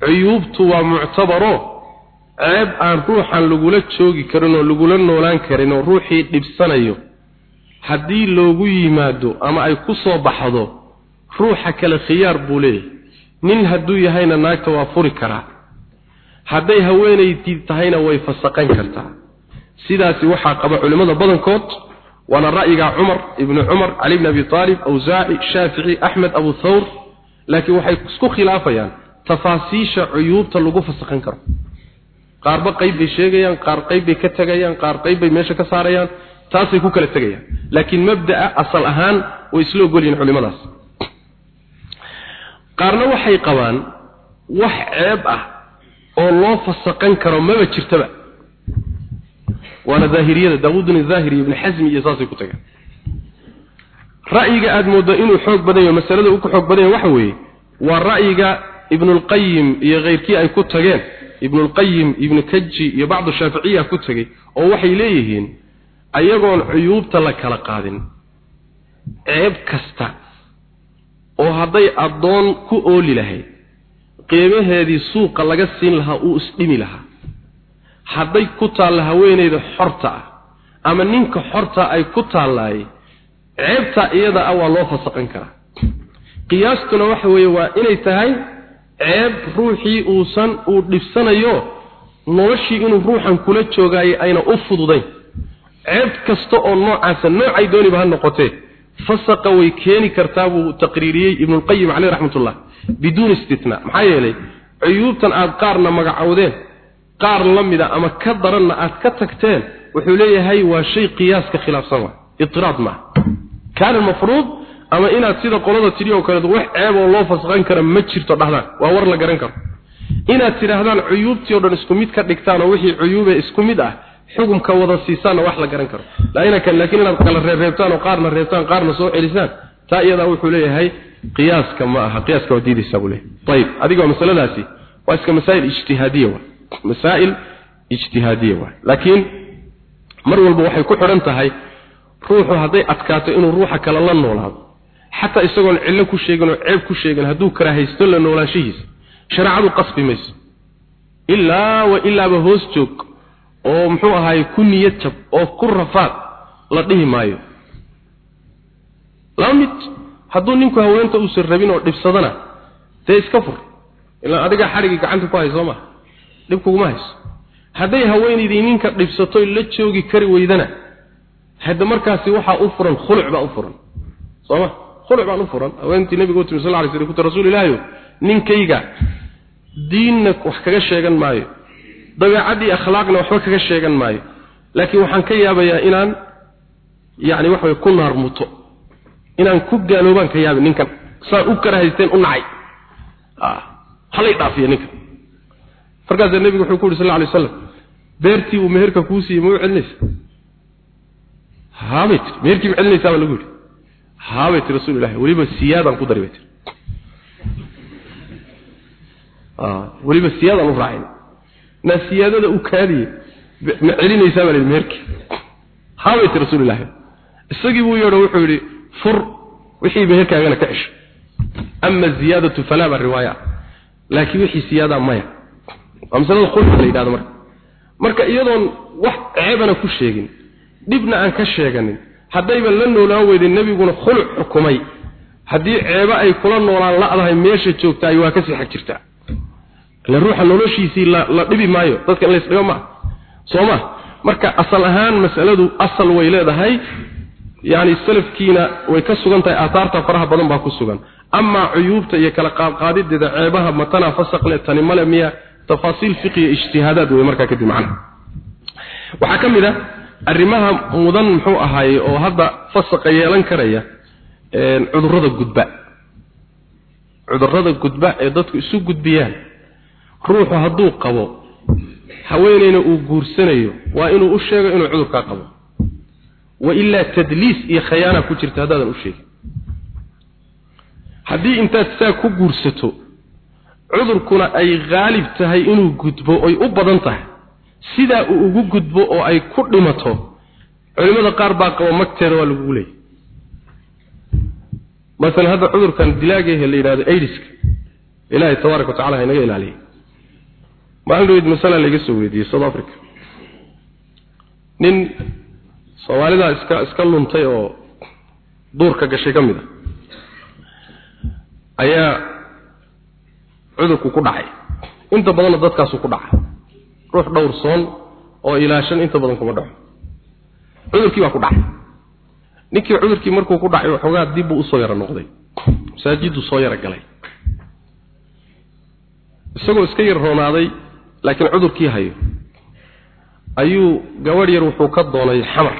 cuyuubtu waa muctabaro ceeb aan ruuxan lagula joogi karin oo lagula noolaan karin oo ruuxii dhibsanayo haddii loogu yimaado ama ay ku soo baxdo ruuxa kale khiyaar buu leeyahay. Nin hadduu yahayna naagta waa furi karaa. Hadday haweenaydii tahayna way fasaqan kartaa. Sidaasi waxaa qaba culimmada badankood waana ra'yiga cumar ibnu cumar cali bni abi aalib awsaaci shaafici axmed abu thawr laakiin waxay isku khilaafayaan tafaasiisha cuyuubta lagu fasakhan karo qaarba qayb bay sheegayaan qaar qayb bay ka tegayaan qaar qayb bay meesha ka saarayaan taasay ku kala tegayaan. Laakiin mabda'a asal ahaan way isla ogol yihiin culimadaas. Qaarna waxay qabaan wax ceeb ah oo loo fasaqan karo maba jirtaba. Waana daahiriyada daawudun zaahiri ibn xasmi iyo saasay ku tagaan ra'yiga aad moodo inuu xoog badan yahay masalada uu ku xoog badan yahay waxa weeye waa ra'yiga ibn al-qayyim iyo geyrkii ay ku tageen ibn al-qayyim ibn iyo bacdu shaafiiciya ku tagay oo waxay leeyihiin ayagoon cuyuubta la kala qaadin. Ceeb kasta oo hadday addoon ku ooli lahayd qiimaheedii suuqa laga siin lahaa uu isdhimi lahaa. Hadday ku taalla haweenayda xorta ah ama ninka xorta ay ku taallaay ceebta iyada ah waa loo fasaqan karaa. Qiyaastuna waxa weeye waa inay tahay ceeb ruuxii uusan uu dhibsanayo noloshii inuu ruuxan kula joogaayay ayna u fududayn. Ceeb kasta oo noocaasa noocay dooniba ha noqotee fasaqa way keeni kartaa buu taqriiriyey ibnulqayim caleyh raxmatullah biduuni istitnaa maxaa yeelay cuyuubtan aada qaarna magacowdeen qaar la mida ama ka daranna aad ka tagteen wuxuu leeyahay waa shay qiyaaska khilaafsan wa itiraad maaha. Kaana almafruud ama inaad sida qolada tidhi oo kaleeto wax ceeb oo loo fasaqan kara ma jirto dhahdaan. Waa war la garan karo. Inaad tidhaahdaan cuyuubtii o dhan isku mid ka dhigtaan oo wixii cuyuube isku mid ah xukumka wada siisaanna wax la garan karo. Laakiin inaad kala reebreebtaan oo qaarna reebtaan qaarna soo celisaan taa iyadaa wuxuu leeyahay qiyaaska ma aha qiyaaska waa diidaysaa buu leeyahay. Ayib adiga masaladaasi. Waa iska masaa'il ijtihaadiya waa. Masaa'il ijtihaadiya waa. Laakiin mar walba waxay ku xidhan tahay ruuxu hadday adkaato inuu ruuxa kale la noolaado xataa isagoon cillo ku sheegin oo ceeb ku sheegin hadduu karaahaysto la noolaanshihiisa. Shareecadu qasbi mayso. Ilaa wa ilaaba hoos joog oo muxuu ahaay ku niyad jab oo ku rafaad la dhihi maayo. Laba mid hadduu ninku haweenta uusan rabin oo dhibsadana dee iska fur. Ilaa adigaa xadhigii gacanta ku hay soo maha dhib kuguma hayso. Hadday haweenaydii ninka dhibsatoy la joogi kari weydana hadda markaasi waxaa u furan khuluc baa u furan. Soo ma khuluc baan u furan. Haweentii nabiga u timi sal lla slam kuta rasuul ilaahi ninkayga diinna wax kaga sheegan maayo. Dabeecadii akhlaaqna waxba kaga sheegan maayo. Laakiin waxaan ka yaabayaa inaan yacni waxa ku naar muto. Inaan ku gaaloobaan ka yaabin ninkan. Saan u kara haysteen u nacay. Halay dhaafiya ninkan. Markaasaa nebigu wuxuu ku yuri sal lla alay waslam beertii uu meherka kuu siiyey ma u celinaysa haabay tiri meherkii ma celinaysaa baa lagu yidhi haabay tiri rasuul ilahi weliba siyaadaan ku dari bay tiri weliba siyaadaan u raacin. Naa siyaadada u kaadiye? Ma celinaysaa baa lihi meherkii haabay tiri rasuul ilahi isagii buu yeedho wuxuu yidhi fur wixii meherkaagana ka cesho ama ziyaadatu falaa baa riwaaya. Laakiin wixii siyaada maya. Waa masalada khulqa la yidhahdo marka. Marka iyadoon wax ceebana ku sheegin dhibna aan ka sheeganin haddayba la noolaan weydin nebiguna khuluc xukumay. Haddii ceebo ay kula noolaan la'dahay meesha joogtaay waa ka sii xag jirtaa ila ruuxa noloshiisii la dhibi maayo. Dadka in laysdhigo maa soo ma? Marka asal ahaan masaladu asal way leedahay. Yani salafkiina way ka sugan tahay aataarta faraha badan baa ku sugan. Amaa cuyuubta iyo kala qaadqaadideeda ceebaha matana fasaqle tani male miya tafaasiil fiqiya ijtihaadaad wey markaa kadib macnaha waxaa ka mid a arrimaha mudan muxuu ahaaye oo hadda fasaqa yeelan karaya cudurrada gudba. Cudurrada gudba ee dadku isu gudbiyaan. Ruuxu hadduu qabo haweeneyna uu guursanayo waa inuu u sheego inuu cudurkaa qabo. Wa ilaa tadliis iyo khayaana ku jirta haddaadan u sheegin. Haddii intaad saa ku guursato cudurkuna ay haalib tahay inuu gudbo oy u badan tahay sidaa uu ugu gudbo oo ay ku dhimato culimmada qaar baa qaba magteeda waa lagugu leeyay masalan hadda cudurkan dilaagehe la yidhahdo aidiska ilaahay tabaaraka wa tacala ha inaga ilaaliyay maalin dhaweyd masala layga soo weydiiyey south africa. Nin soomaalidaa iska iska luntay oo duurka gashay ka mid a ayaa cudurku ku dhacay. Inta badanna dadkaasu ku dhaca ruux dhowrsoon oo ilaashan inta badan kuma dhaco. Cudurkii baa ku dhacay. Ninkii cudurkii markuu ku dhacay waxoogaa dib buu u soo yaro noqday. Masaajiddu soo yaro galay. Isagoo iska yar roonaaday laakiin cudurkii hayo. Ayuu gabadh yar wuxuu ka doonay xamar.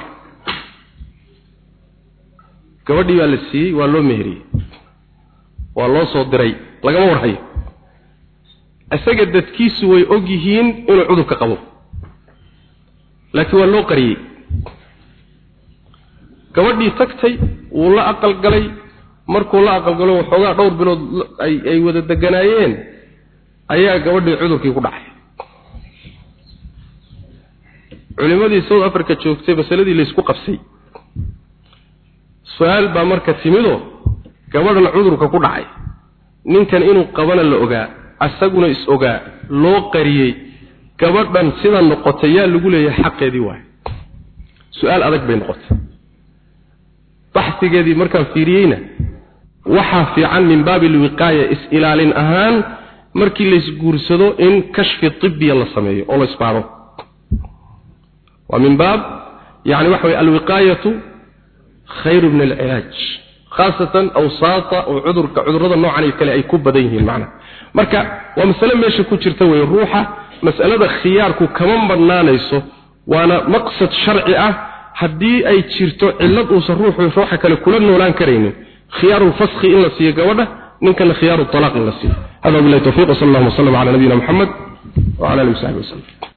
Gabadhii baa la siiyey waa loo meheriyey. Waa loo soo diray lagama warhayo isaga dadkiisu way og yihiin inuu cudurka qabo. Laakiin waa loo qariyey. Gabadhii tagtay wuu la aqalgalay. Markuu la aqalgalo waxoogaa dhowr bilood ay wada deganaayeen ayaa gabadhii cudurkii ku dhacay. Culimadii south africa joogtay masaladii laysku qabsay. Su'aal baa marka timidoo gabadhan cudurka ku dhacay. Ninkan inuu qabana la ogaa asaguna is ogaa loo qariyey gabadhan sida noqotay yaa lagu leeyahay xaqeedii waay su'aal adag bay noqotay. Baxsigeedii markaan fiiriyeyna waxaa fiican min baabi alwiqaaya is-ilaalin ahaan markii laysguursado in kashfi tibiya la sameeyo oo la isbaaro. Waa min baab yani waxa weye alwiqaayatu khayru min alcilaaj khaasatan awsaata oo cudurka cudurrada noocan kale ay ku badan yihiin macna marka waa masale meesha ku jirta wey ruuxa mas'alada khiyaarku kama badnaanayso waana maqsad sharci ah. Haddii ay jirto cillad uusan ruuxu ruuxa kale kula noolaan karaynin khiyaaru lfaskhi in la siiyo gabadha ninkana khiyaaru talaaq in la siiyo. Hada billahi tawfiq wa sallallahu wa sallam ala nabiyina muhammad wa ala alihi wa sahbihi wa sallam